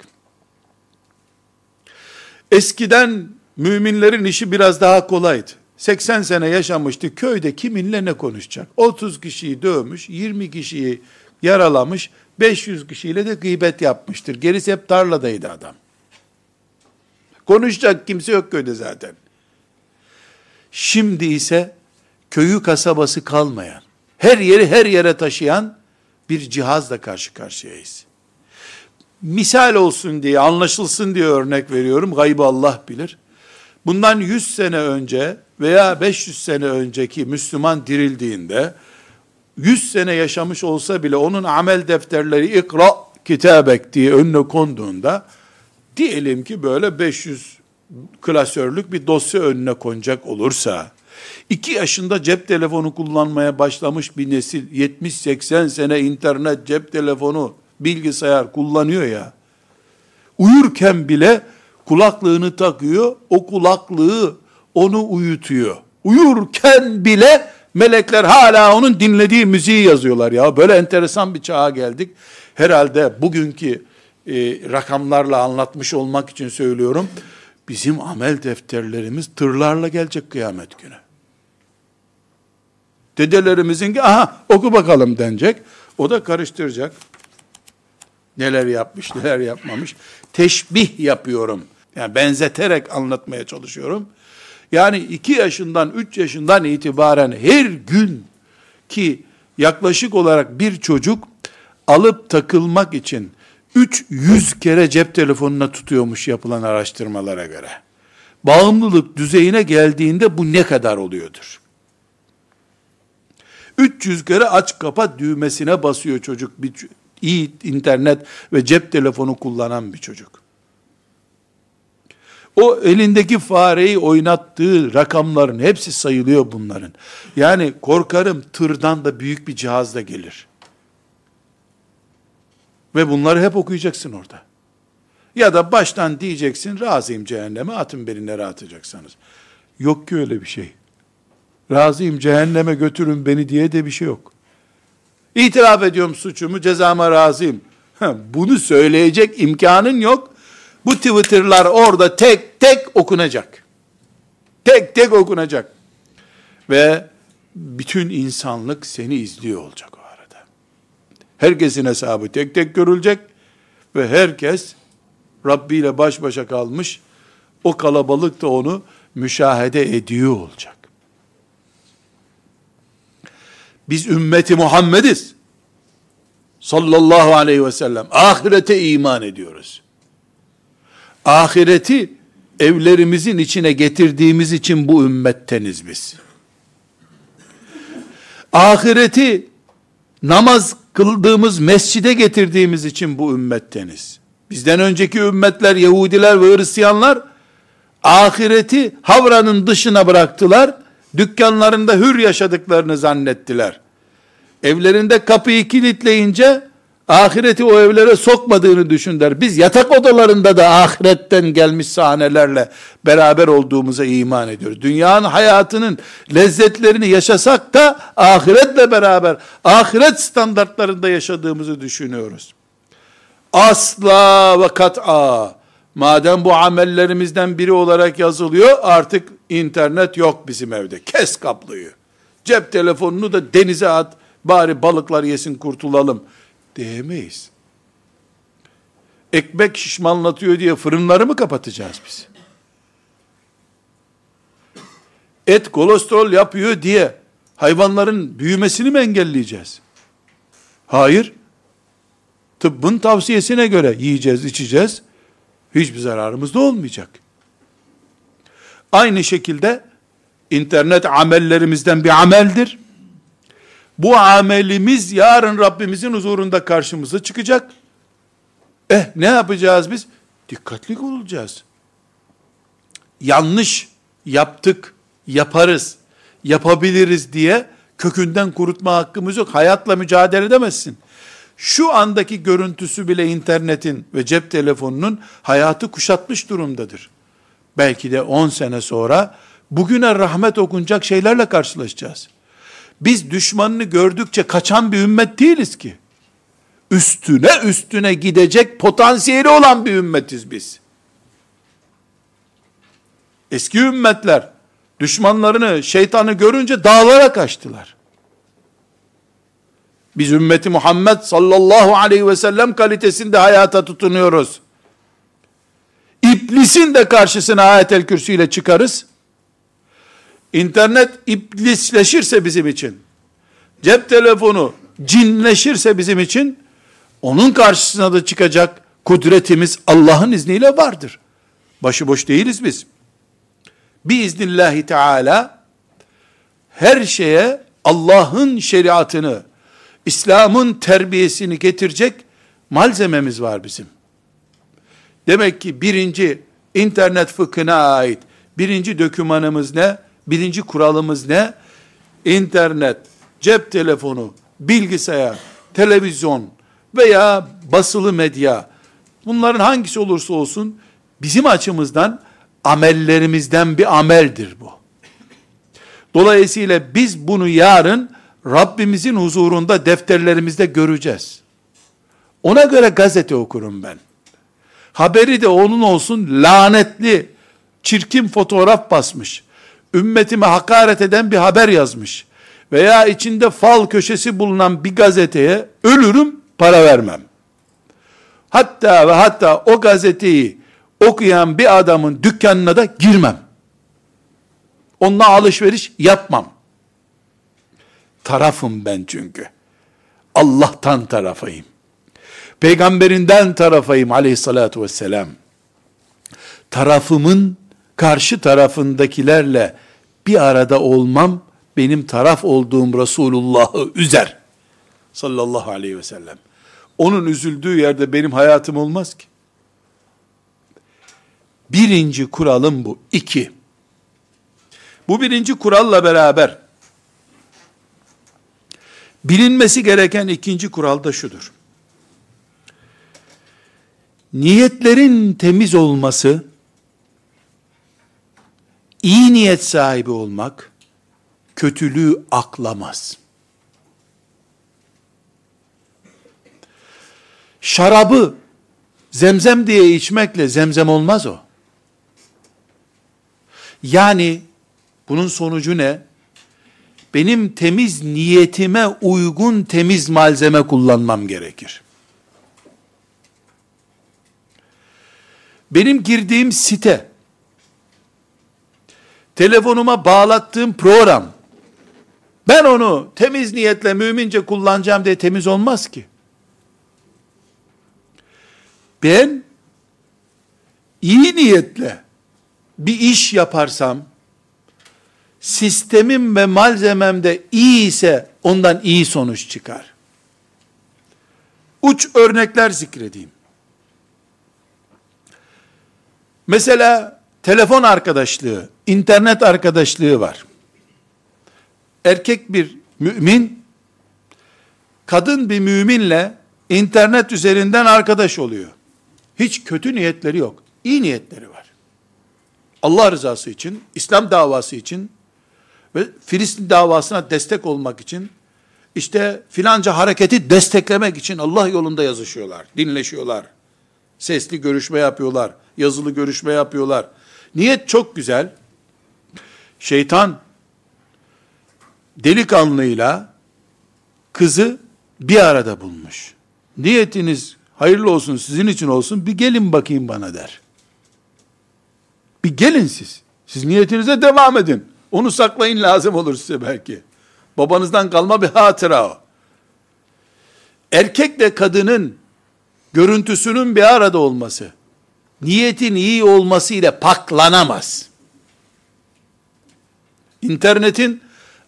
Eskiden müminlerin işi biraz daha kolaydı. 80 sene yaşamıştı. Köyde kiminle ne konuşacak? 30 kişiyi dövmüş, 20 kişiyi yaralamış, 500 kişiyle de gıybet yapmıştır. Gerisi hep tarladaydı adam. Konuşacak kimse yok köyde zaten. Şimdi ise köyü kasabası kalmayan, her yeri her yere taşıyan bir cihazla karşı karşıyayız. Misal olsun diye, anlaşılsın diye örnek veriyorum. Gaybı Allah bilir. Bundan 100 sene önce veya 500 sene önceki Müslüman dirildiğinde 100 sene yaşamış olsa bile onun amel defterleri ikra kitabek diye önüne konduğunda diyelim ki böyle 500 klasörlük bir dosya önüne konacak olursa 2 yaşında cep telefonu kullanmaya başlamış bir nesil 70-80 sene internet, cep telefonu, bilgisayar kullanıyor ya. Uyurken bile kulaklığını takıyor, o kulaklığı onu uyutuyor. Uyurken bile melekler hala onun dinlediği müziği yazıyorlar ya. Böyle enteresan bir çağa geldik. Herhalde bugünkü e, rakamlarla anlatmış olmak için söylüyorum. Bizim amel defterlerimiz tırlarla gelecek kıyamet günü. Dedelerimizin ki aha oku bakalım denecek. O da karıştıracak. Neler yapmış, neler yapmamış. Teşbih yapıyorum. Yani benzeterek anlatmaya çalışıyorum. Yani iki yaşından, üç yaşından itibaren her gün ki yaklaşık olarak bir çocuk alıp takılmak için 300 kere cep telefonuna tutuyormuş yapılan araştırmalara göre. Bağımlılık düzeyine geldiğinde bu ne kadar oluyordur? 300 kere aç kapat düğmesine basıyor çocuk. Bir, iyi internet ve cep telefonu kullanan bir çocuk. O elindeki fareyi oynattığı rakamların hepsi sayılıyor bunların. Yani korkarım tırdan da büyük bir cihaz da gelir. Ve bunları hep okuyacaksın orada. Ya da baştan diyeceksin razıyım cehenneme atın beni nereye atacaksanız. Yok ki öyle bir şey. Razıyım cehenneme götürün beni diye de bir şey yok. İtiraf ediyorum suçumu cezama razıyım. Bunu söyleyecek imkanın yok. Bu Twitter'lar orada tek tek okunacak. Tek tek okunacak. Ve bütün insanlık seni izliyor olacak o arada. Herkesin hesabı tek tek görülecek ve herkes Rabbi ile baş başa kalmış. O kalabalık da onu müşahede ediyor olacak. Biz ümmeti Muhammediz. Sallallahu aleyhi ve sellem. Ahirete iman ediyoruz. Ahireti evlerimizin içine getirdiğimiz için bu ümmetteniz biz. Ahireti namaz kıldığımız mescide getirdiğimiz için bu ümmetteniz. Bizden önceki ümmetler, Yahudiler ve Hristiyanlar ahireti havranın dışına bıraktılar. Dükkanlarında hür yaşadıklarını zannettiler. Evlerinde kapıyı kilitleyince ahireti o evlere sokmadığını düşünler. Biz yatak odalarında da ahiretten gelmiş sahnelerle beraber olduğumuza iman ediyoruz. Dünyanın hayatının lezzetlerini yaşasak da ahiretle beraber ahiret standartlarında yaşadığımızı düşünüyoruz. Asla ve kat'a madem bu amellerimizden biri olarak yazılıyor artık internet yok bizim evde. Kes kabloyu. Cep telefonunu da denize at. Bari balıklar yesin kurtulalım diyemeyiz. Ekmek şişmanlatıyor diye fırınları mı kapatacağız biz? Et kolesterol yapıyor diye hayvanların büyümesini mi engelleyeceğiz? Hayır. Tıbbın tavsiyesine göre yiyeceğiz, içeceğiz. Hiçbir zararımız da olmayacak. Aynı şekilde internet amellerimizden bir ameldir. Bu amelimiz yarın Rabbimizin huzurunda karşımıza çıkacak. Eh ne yapacağız biz? Dikkatli olacağız. Yanlış yaptık, yaparız, yapabiliriz diye kökünden kurutma hakkımız yok. Hayatla mücadele edemezsin. Şu andaki görüntüsü bile internetin ve cep telefonunun hayatı kuşatmış durumdadır. Belki de 10 sene sonra bugüne rahmet okunacak şeylerle karşılaşacağız. Biz düşmanını gördükçe kaçan bir ümmet değiliz ki. Üstüne üstüne gidecek potansiyeli olan bir ümmetiz biz. Eski ümmetler düşmanlarını, şeytanı görünce dağlara kaçtılar. Biz ümmeti Muhammed sallallahu aleyhi ve sellem kalitesinde hayata tutunuyoruz. İblisin de karşısına ayetel kürsüyle çıkarız. İnternet iblisleşirse bizim için, cep telefonu cinleşirse bizim için, onun karşısına da çıkacak kudretimiz Allah'ın izniyle vardır. Başıboş değiliz biz. Biiznillahü Teala her şeye Allah'ın şeriatını, İslam'ın terbiyesini getirecek malzememiz var bizim. Demek ki birinci internet fıkhına ait birinci dokümanımız ne? Birinci kuralımız ne? İnternet, cep telefonu, bilgisayar, televizyon veya basılı medya bunların hangisi olursa olsun bizim açımızdan amellerimizden bir ameldir bu. Dolayısıyla biz bunu yarın Rabbimizin huzurunda defterlerimizde göreceğiz. Ona göre gazete okurum ben. Haberi de onun olsun lanetli, çirkin fotoğraf basmış. Ümmetime hakaret eden bir haber yazmış. Veya içinde fal köşesi bulunan bir gazeteye ölürüm para vermem. Hatta ve hatta o gazeteyi okuyan bir adamın dükkanına da girmem. Onunla alışveriş yapmam. Tarafım ben çünkü. Allah'tan tarafayım. Peygamberinden tarafayım aleyhissalatu vesselam. Tarafımın karşı tarafındakilerle bir arada olmam benim taraf olduğum Resulullah'ı üzer. Sallallahu aleyhi ve sellem. Onun üzüldüğü yerde benim hayatım olmaz ki. Birinci kuralım bu. İki. Bu birinci kuralla beraber bilinmesi gereken ikinci kural da şudur. Niyetlerin temiz olması, iyi niyet sahibi olmak, kötülüğü aklamaz. Şarabı zemzem diye içmekle zemzem olmaz o. Yani bunun sonucu ne? Benim temiz niyetime uygun temiz malzeme kullanmam gerekir. Benim girdiğim site, telefonuma bağlattığım program, ben onu temiz niyetle mümince kullanacağım diye temiz olmaz ki. Ben iyi niyetle bir iş yaparsam, sistemim ve malzemem de iyi ise ondan iyi sonuç çıkar. Uç örnekler zikredeyim. Mesela telefon arkadaşlığı, internet arkadaşlığı var. Erkek bir mümin, kadın bir müminle internet üzerinden arkadaş oluyor. Hiç kötü niyetleri yok. İyi niyetleri var. Allah rızası için, İslam davası için ve Filistin davasına destek olmak için, işte filanca hareketi desteklemek için Allah yolunda yazışıyorlar, dinleşiyorlar. Sesli görüşme yapıyorlar, yazılı görüşme yapıyorlar. Niyet çok güzel. Şeytan delikanlıyla kızı bir arada bulmuş. Niyetiniz hayırlı olsun, sizin için olsun, bir gelin bakayım bana der. Bir gelin siz. Siz niyetinize devam edin. Onu saklayın lazım olur size belki. Babanızdan kalma bir hatıra o. Erkekle kadının görüntüsünün bir arada olması, niyetin iyi olması ile paklanamaz. İnternetin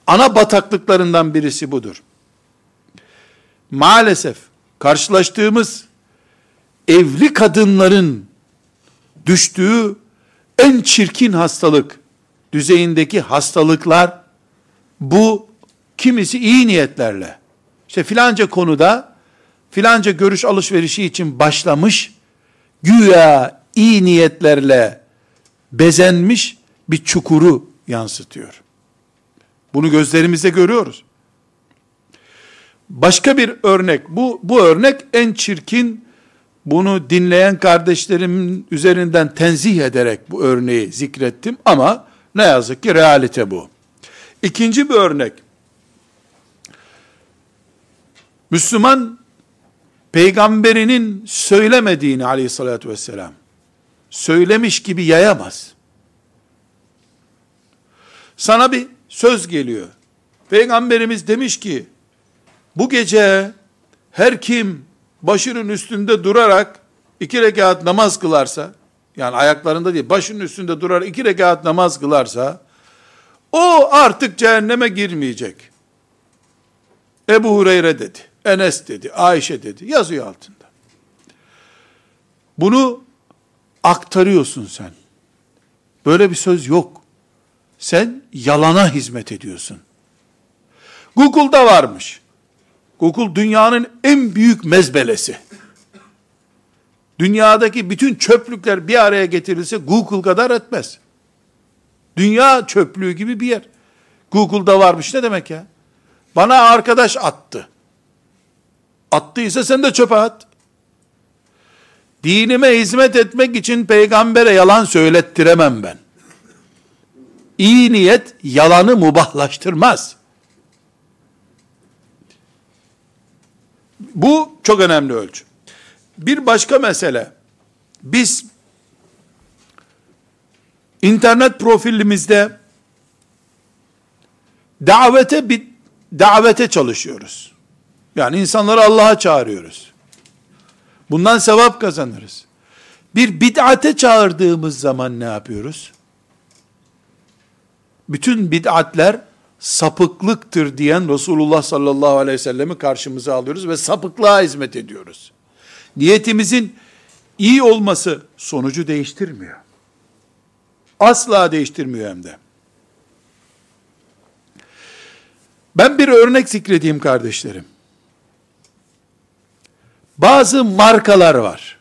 ana bataklıklarından birisi budur. Maalesef karşılaştığımız evli kadınların düştüğü en çirkin hastalık düzeyindeki hastalıklar bu kimisi iyi niyetlerle işte filanca konuda filanca görüş alışverişi için başlamış güya iyi niyetlerle bezenmiş bir çukuru yansıtıyor. Bunu gözlerimizde görüyoruz. Başka bir örnek, bu, bu örnek en çirkin, bunu dinleyen kardeşlerimin üzerinden tenzih ederek bu örneği zikrettim ama ne yazık ki realite bu. İkinci bir örnek, Müslüman peygamberinin söylemediğini aleyhissalatü vesselam söylemiş gibi yayamaz. Sana bir söz geliyor. Peygamberimiz demiş ki bu gece her kim başının üstünde durarak iki rekat namaz kılarsa, yani ayaklarında değil, başının üstünde durarak iki rekat namaz kılarsa, o artık cehenneme girmeyecek. Ebu Hureyre dedi, Enes dedi, Ayşe dedi, yazıyor altında. Bunu aktarıyorsun sen. Böyle bir söz yok. Sen yalana hizmet ediyorsun. Google'da varmış. Google dünyanın en büyük mezbelesi. Dünyadaki bütün çöplükler bir araya getirilse Google kadar etmez. Dünya çöplüğü gibi bir yer. Google'da varmış ne demek ya? Bana arkadaş attı. Attıysa sen de çöpe at. Dinime hizmet etmek için peygambere yalan söylettiremem ben. İyi niyet yalanı mubahlaştırmaz. Bu çok önemli ölçü. Bir başka mesele, biz internet profilimizde davete bir davete çalışıyoruz. Yani insanları Allah'a çağırıyoruz. Bundan sevap kazanırız. Bir bid'ate çağırdığımız zaman ne yapıyoruz? Bütün bid'atler sapıklıktır diyen Resulullah sallallahu aleyhi ve sellemi karşımıza alıyoruz ve sapıklığa hizmet ediyoruz. Niyetimizin iyi olması sonucu değiştirmiyor. Asla değiştirmiyor hem de. Ben bir örnek zikredeyim kardeşlerim. Bazı markalar var.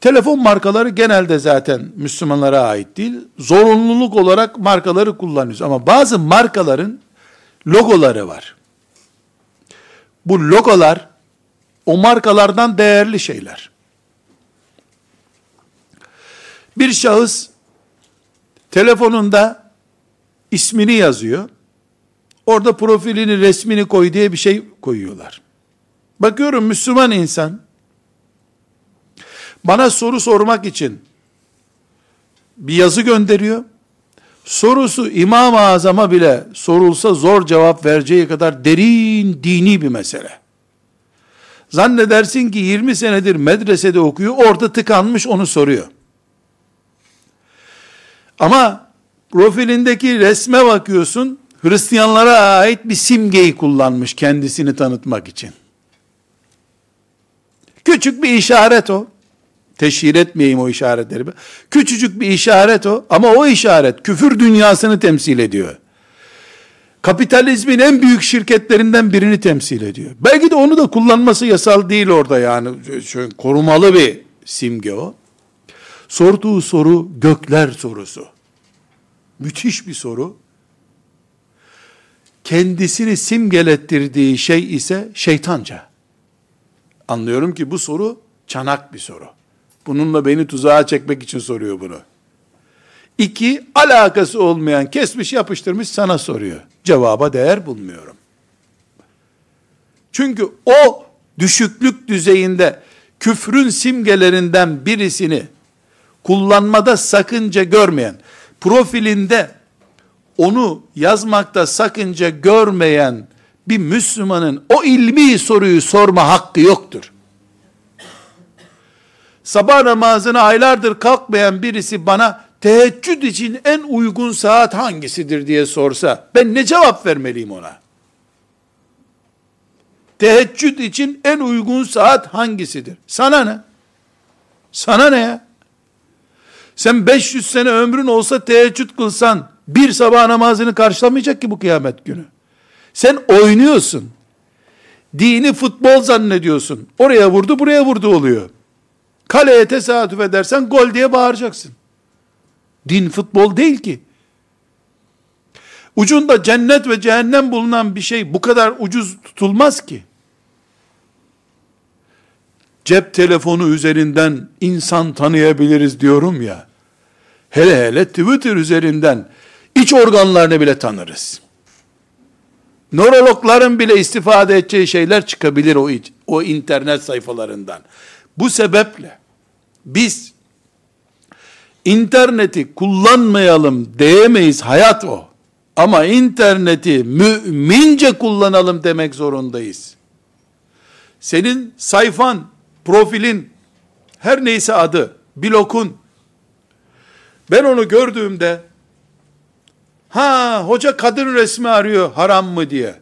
Telefon markaları genelde zaten Müslümanlara ait değil. Zorunluluk olarak markaları kullanıyoruz. Ama bazı markaların logoları var. Bu logolar o markalardan değerli şeyler. Bir şahıs telefonunda ismini yazıyor. Orada profilini, resmini koy diye bir şey koyuyorlar. Bakıyorum Müslüman insan bana soru sormak için bir yazı gönderiyor. Sorusu İmam-ı Azam'a bile sorulsa zor cevap vereceği kadar derin dini bir mesele. Zannedersin ki 20 senedir medresede okuyor, orada tıkanmış onu soruyor. Ama profilindeki resme bakıyorsun, Hristiyanlara ait bir simgeyi kullanmış kendisini tanıtmak için. Küçük bir işaret o. Teşhir etmeyeyim o işaretleri. Küçücük bir işaret o ama o işaret küfür dünyasını temsil ediyor. Kapitalizmin en büyük şirketlerinden birini temsil ediyor. Belki de onu da kullanması yasal değil orada yani. Korumalı bir simge o. Sorduğu soru gökler sorusu. Müthiş bir soru. Kendisini simgelettirdiği şey ise şeytanca. Anlıyorum ki bu soru çanak bir soru. Bununla beni tuzağa çekmek için soruyor bunu. İki, alakası olmayan kesmiş yapıştırmış sana soruyor. Cevaba değer bulmuyorum. Çünkü o düşüklük düzeyinde küfrün simgelerinden birisini kullanmada sakınca görmeyen, profilinde onu yazmakta sakınca görmeyen bir Müslümanın o ilmi soruyu sorma hakkı yoktur. Sabah namazına aylardır kalkmayan birisi bana teheccüd için en uygun saat hangisidir diye sorsa ben ne cevap vermeliyim ona? Teheccüd için en uygun saat hangisidir? Sana ne? Sana ne ya? Sen 500 sene ömrün olsa teheccüd kılsan bir sabah namazını karşılamayacak ki bu kıyamet günü. Sen oynuyorsun. Dini futbol zannediyorsun. Oraya vurdu buraya vurdu oluyor. Kaleye tesadüf edersen gol diye bağıracaksın. Din futbol değil ki. Ucunda cennet ve cehennem bulunan bir şey bu kadar ucuz tutulmaz ki. Cep telefonu üzerinden insan tanıyabiliriz diyorum ya. Hele hele Twitter üzerinden iç organlarını bile tanırız. Nörologların bile istifade edeceği şeyler çıkabilir o, o internet sayfalarından. Bu sebeple biz interneti kullanmayalım diyemeyiz. Hayat o. Ama interneti mümince kullanalım demek zorundayız. Senin sayfan, profilin, her neyse adı, blokun, ben onu gördüğümde, ha hoca kadın resmi arıyor haram mı diye.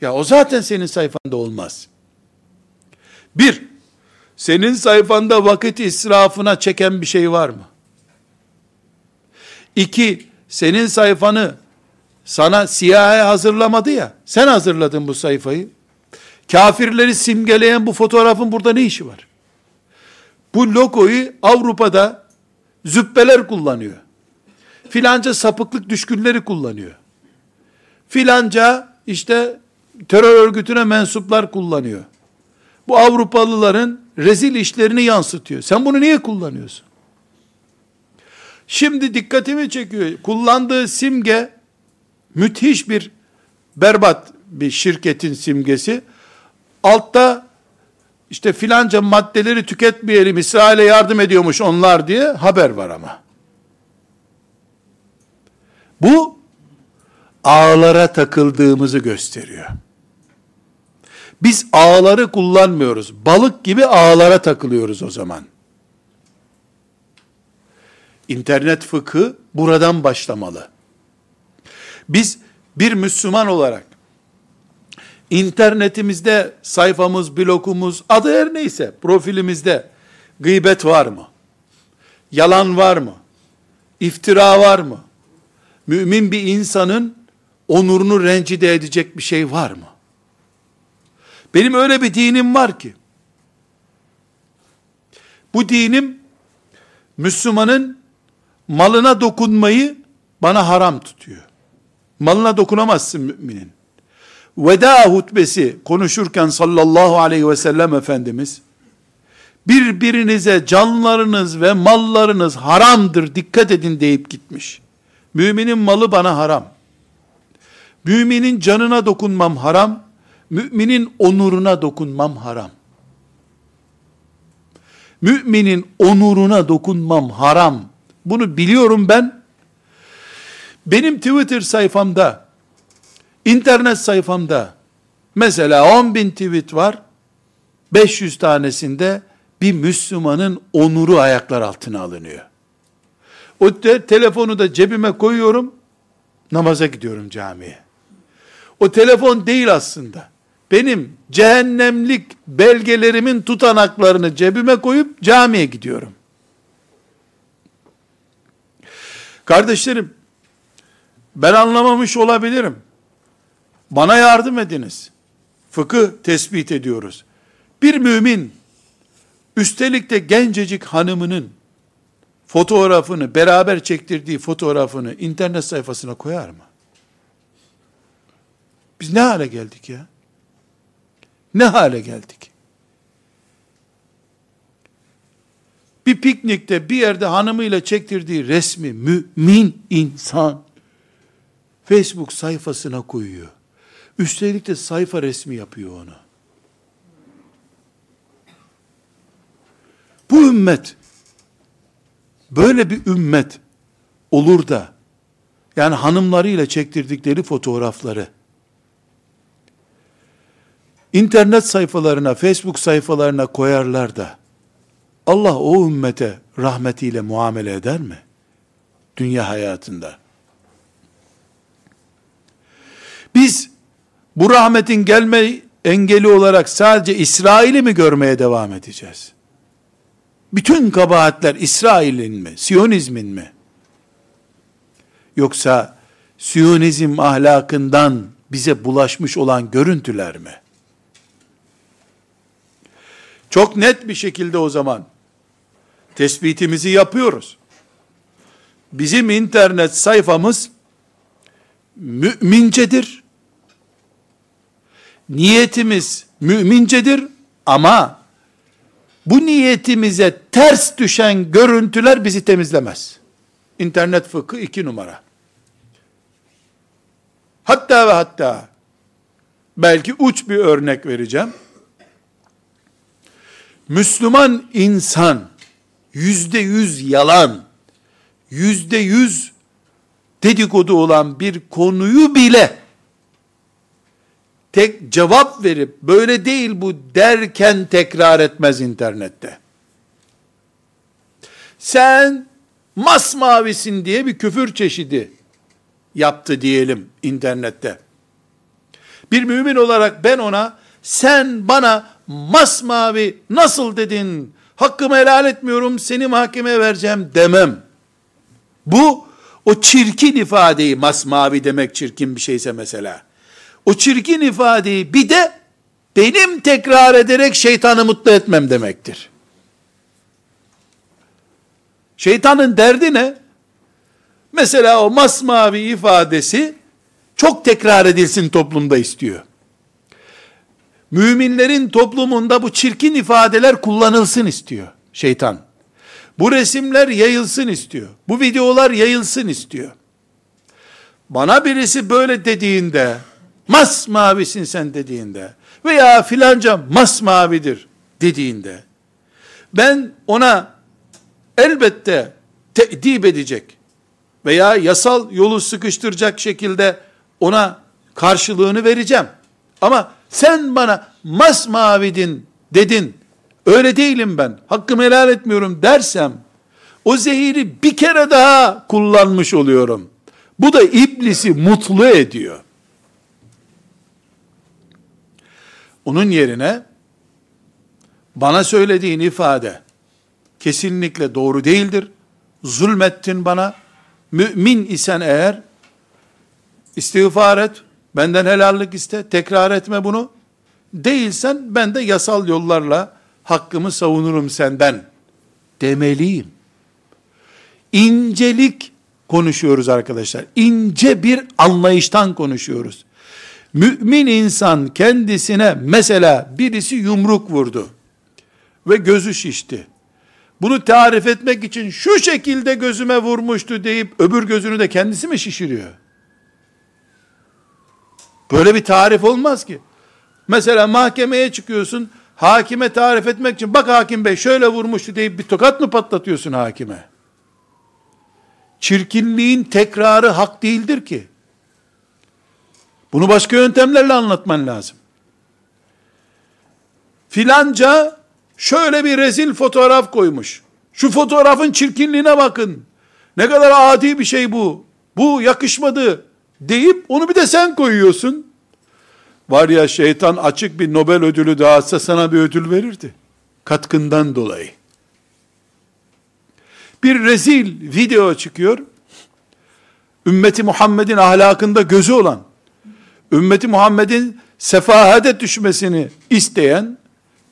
Ya o zaten senin sayfanda olmaz. Bir, senin sayfanda vakit israfına çeken bir şey var mı? İki, senin sayfanı sana CIA hazırlamadı ya, sen hazırladın bu sayfayı. Kafirleri simgeleyen bu fotoğrafın burada ne işi var? Bu logoyu Avrupa'da züppeler kullanıyor. Filanca sapıklık düşkünleri kullanıyor. Filanca işte terör örgütüne mensuplar kullanıyor. Bu Avrupalıların rezil işlerini yansıtıyor. Sen bunu niye kullanıyorsun? Şimdi dikkatimi çekiyor. Kullandığı simge müthiş bir berbat bir şirketin simgesi. Altta işte filanca maddeleri tüketmeyelim İsrail'e yardım ediyormuş onlar diye haber var ama. Bu ağlara takıldığımızı gösteriyor. Biz ağları kullanmıyoruz. Balık gibi ağlara takılıyoruz o zaman. İnternet fıkı buradan başlamalı. Biz bir Müslüman olarak internetimizde sayfamız, blokumuz, adı her neyse profilimizde gıybet var mı? Yalan var mı? İftira var mı? Mümin bir insanın onurunu rencide edecek bir şey var mı? Benim öyle bir dinim var ki, bu dinim, Müslümanın malına dokunmayı bana haram tutuyor. Malına dokunamazsın müminin. Veda hutbesi konuşurken sallallahu aleyhi ve sellem Efendimiz, birbirinize canlarınız ve mallarınız haramdır dikkat edin deyip gitmiş. Müminin malı bana haram. Müminin canına dokunmam haram. Müminin onuruna dokunmam haram. Müminin onuruna dokunmam haram. Bunu biliyorum ben. Benim Twitter sayfamda, internet sayfamda, mesela 10 bin tweet var, 500 tanesinde bir Müslümanın onuru ayaklar altına alınıyor. O te- telefonu da cebime koyuyorum, namaza gidiyorum camiye. O telefon değil aslında. Benim cehennemlik belgelerimin tutanaklarını cebime koyup camiye gidiyorum. Kardeşlerim, ben anlamamış olabilirim. Bana yardım ediniz. Fıkıh tespit ediyoruz. Bir mümin, üstelik de gencecik hanımının fotoğrafını, beraber çektirdiği fotoğrafını internet sayfasına koyar mı? Biz ne hale geldik ya? Ne hale geldik? Bir piknikte bir yerde hanımıyla çektirdiği resmi mümin insan Facebook sayfasına koyuyor. Üstelik de sayfa resmi yapıyor onu. Bu ümmet böyle bir ümmet olur da yani hanımlarıyla çektirdikleri fotoğrafları internet sayfalarına, Facebook sayfalarına koyarlar da Allah o ümmete rahmetiyle muamele eder mi? Dünya hayatında. Biz bu rahmetin gelme engeli olarak sadece İsrail'i mi görmeye devam edeceğiz? Bütün kabahatler İsrail'in mi, Siyonizmin mi? Yoksa Siyonizm ahlakından bize bulaşmış olan görüntüler mi? Çok net bir şekilde o zaman tespitimizi yapıyoruz. Bizim internet sayfamız mümincedir. Niyetimiz mümincedir ama bu niyetimize ters düşen görüntüler bizi temizlemez. İnternet fıkı iki numara. Hatta ve hatta belki uç bir örnek vereceğim. Müslüman insan yüzde yüz yalan, yüzde yüz dedikodu olan bir konuyu bile tek cevap verip böyle değil bu derken tekrar etmez internette. Sen masmavisin diye bir küfür çeşidi yaptı diyelim internette. Bir mümin olarak ben ona sen bana masmavi nasıl dedin? Hakkımı helal etmiyorum, seni mahkemeye vereceğim demem. Bu o çirkin ifadeyi masmavi demek çirkin bir şeyse mesela. O çirkin ifadeyi bir de benim tekrar ederek şeytanı mutlu etmem demektir. Şeytanın derdi ne? Mesela o masmavi ifadesi çok tekrar edilsin toplumda istiyor. Müminlerin toplumunda bu çirkin ifadeler kullanılsın istiyor şeytan. Bu resimler yayılsın istiyor. Bu videolar yayılsın istiyor. Bana birisi böyle dediğinde, masmavisin sen dediğinde veya filanca masmavidir dediğinde ben ona elbette te'dip edecek veya yasal yolu sıkıştıracak şekilde ona karşılığını vereceğim. Ama sen bana masmavidin dedin. Öyle değilim ben. Hakkımı helal etmiyorum dersem o zehiri bir kere daha kullanmış oluyorum. Bu da iblisi mutlu ediyor. Onun yerine bana söylediğin ifade kesinlikle doğru değildir. Zulmettin bana. Mümin isen eğer istiğfar et, benden helallik iste, tekrar etme bunu. Değilsen ben de yasal yollarla hakkımı savunurum senden demeliyim. İncelik konuşuyoruz arkadaşlar. İnce bir anlayıştan konuşuyoruz. Mümin insan kendisine mesela birisi yumruk vurdu ve gözü şişti. Bunu tarif etmek için şu şekilde gözüme vurmuştu deyip öbür gözünü de kendisi mi şişiriyor? Böyle bir tarif olmaz ki. Mesela mahkemeye çıkıyorsun, hakime tarif etmek için bak hakim bey şöyle vurmuştu deyip bir tokat mı patlatıyorsun hakime? Çirkinliğin tekrarı hak değildir ki. Bunu başka yöntemlerle anlatman lazım. Filanca şöyle bir rezil fotoğraf koymuş. Şu fotoğrafın çirkinliğine bakın. Ne kadar adi bir şey bu. Bu yakışmadı deyip onu bir de sen koyuyorsun. Var ya şeytan açık bir Nobel ödülü dağıtsa sana bir ödül verirdi. Katkından dolayı. Bir rezil video çıkıyor. Ümmeti Muhammed'in ahlakında gözü olan, ümmeti Muhammed'in sefahate düşmesini isteyen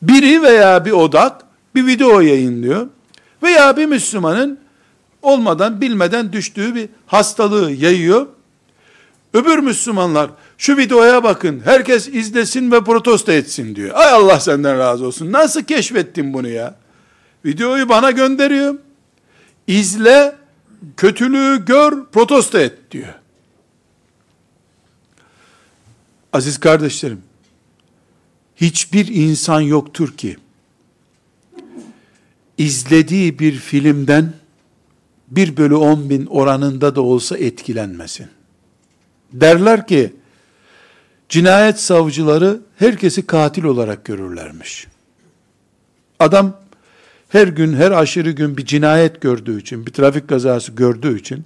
biri veya bir odak bir video yayınlıyor. Veya bir Müslümanın olmadan bilmeden düştüğü bir hastalığı yayıyor. Öbür Müslümanlar şu videoya bakın herkes izlesin ve protesto etsin diyor. Ay Allah senden razı olsun. Nasıl keşfettin bunu ya? Videoyu bana gönderiyor. İzle, kötülüğü gör, protesto et diyor. Aziz kardeşlerim, hiçbir insan yoktur ki, izlediği bir filmden, bir bölü on bin oranında da olsa etkilenmesin. Derler ki, cinayet savcıları herkesi katil olarak görürlermiş. Adam her gün, her aşırı gün bir cinayet gördüğü için, bir trafik kazası gördüğü için,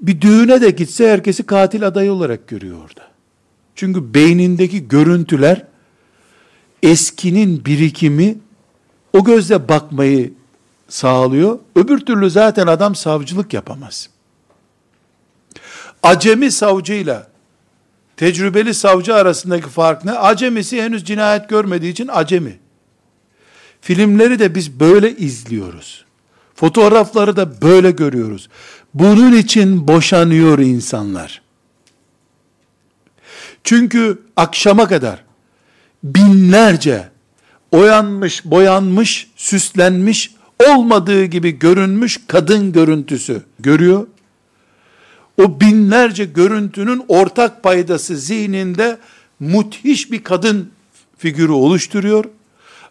bir düğüne de gitse herkesi katil adayı olarak görüyor orada. Çünkü beynindeki görüntüler, eskinin birikimi, o gözle bakmayı sağlıyor. Öbür türlü zaten adam savcılık yapamaz. Acemi savcıyla tecrübeli savcı arasındaki fark ne? Acemisi henüz cinayet görmediği için acemi. Filmleri de biz böyle izliyoruz. Fotoğrafları da böyle görüyoruz. Bunun için boşanıyor insanlar. Çünkü akşama kadar binlerce oyanmış, boyanmış, süslenmiş, olmadığı gibi görünmüş kadın görüntüsü görüyor. O binlerce görüntünün ortak paydası zihninde müthiş bir kadın figürü oluşturuyor.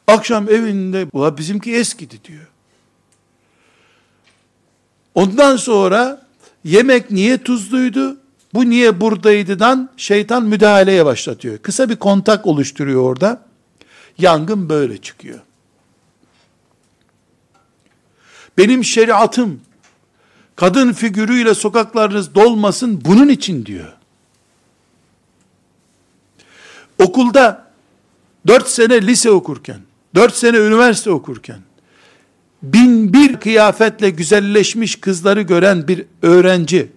Akşam evinde, ula bizimki eskidi diyor. Ondan sonra yemek niye tuzluydu? Bu niye buradaydıdan şeytan müdahaleye başlatıyor. Kısa bir kontak oluşturuyor orada. Yangın böyle çıkıyor. Benim şeriatım kadın figürüyle sokaklarınız dolmasın bunun için diyor. Okulda dört sene lise okurken, dört sene üniversite okurken, bin bir kıyafetle güzelleşmiş kızları gören bir öğrenci,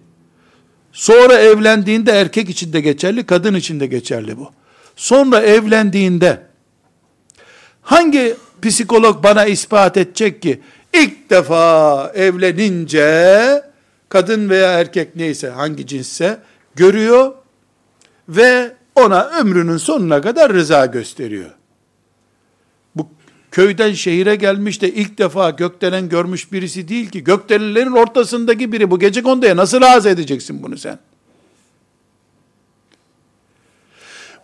sonra evlendiğinde erkek için de geçerli, kadın için de geçerli bu. Sonra evlendiğinde, hangi psikolog bana ispat edecek ki, ilk defa evlenince, kadın veya erkek neyse, hangi cinsse, görüyor ve ona ömrünün sonuna kadar rıza gösteriyor köyden şehire gelmiş de ilk defa gökdelen görmüş birisi değil ki. Gökdelenlerin ortasındaki biri bu gece konduya nasıl razı edeceksin bunu sen?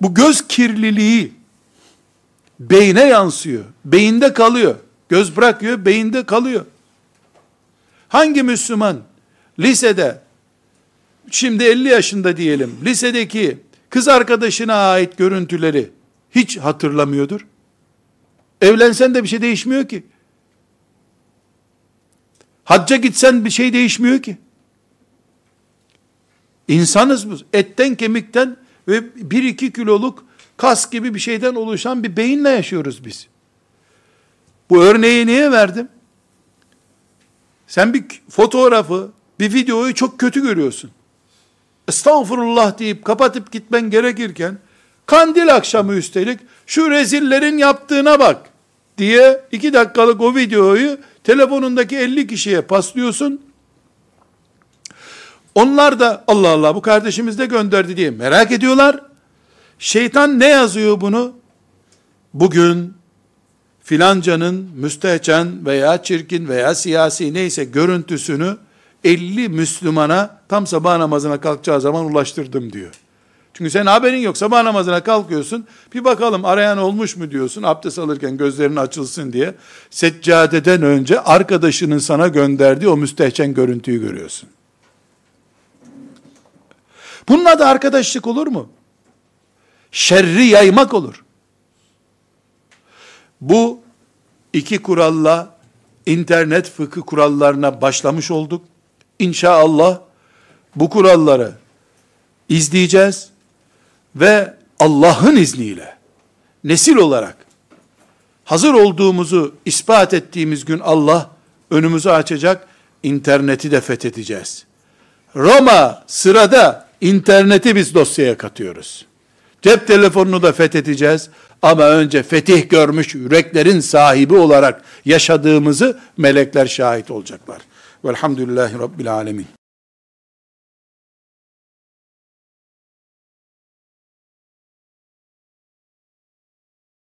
Bu göz kirliliği beyne yansıyor. Beyinde kalıyor. Göz bırakıyor, beyinde kalıyor. Hangi Müslüman lisede şimdi 50 yaşında diyelim lisedeki kız arkadaşına ait görüntüleri hiç hatırlamıyordur? Evlensen de bir şey değişmiyor ki. Hacca gitsen bir şey değişmiyor ki. İnsanız biz. Etten kemikten ve 1-2 kiloluk kas gibi bir şeyden oluşan bir beyinle yaşıyoruz biz. Bu örneği niye verdim? Sen bir fotoğrafı, bir videoyu çok kötü görüyorsun. Estağfurullah deyip kapatıp gitmen gerekirken, kandil akşamı üstelik, şu rezillerin yaptığına bak diye iki dakikalık o videoyu telefonundaki 50 kişiye paslıyorsun. Onlar da Allah Allah bu kardeşimiz de gönderdi diye merak ediyorlar. Şeytan ne yazıyor bunu? Bugün filancanın müstehcen veya çirkin veya siyasi neyse görüntüsünü 50 Müslümana tam sabah namazına kalkacağı zaman ulaştırdım diyor. Çünkü sen haberin yok. Sabah namazına kalkıyorsun. Bir bakalım arayan olmuş mu diyorsun. Abdest alırken gözlerin açılsın diye. Seccadeden önce arkadaşının sana gönderdiği o müstehcen görüntüyü görüyorsun. Bunun adı arkadaşlık olur mu? Şerri yaymak olur. Bu iki kuralla internet fıkı kurallarına başlamış olduk. İnşallah bu kuralları izleyeceğiz ve Allah'ın izniyle nesil olarak hazır olduğumuzu ispat ettiğimiz gün Allah önümüzü açacak, interneti de fethedeceğiz. Roma sırada interneti biz dosyaya katıyoruz. Cep telefonunu da fethedeceğiz. Ama önce fetih görmüş yüreklerin sahibi olarak yaşadığımızı melekler şahit olacaklar. Velhamdülillahi Rabbil Alemin.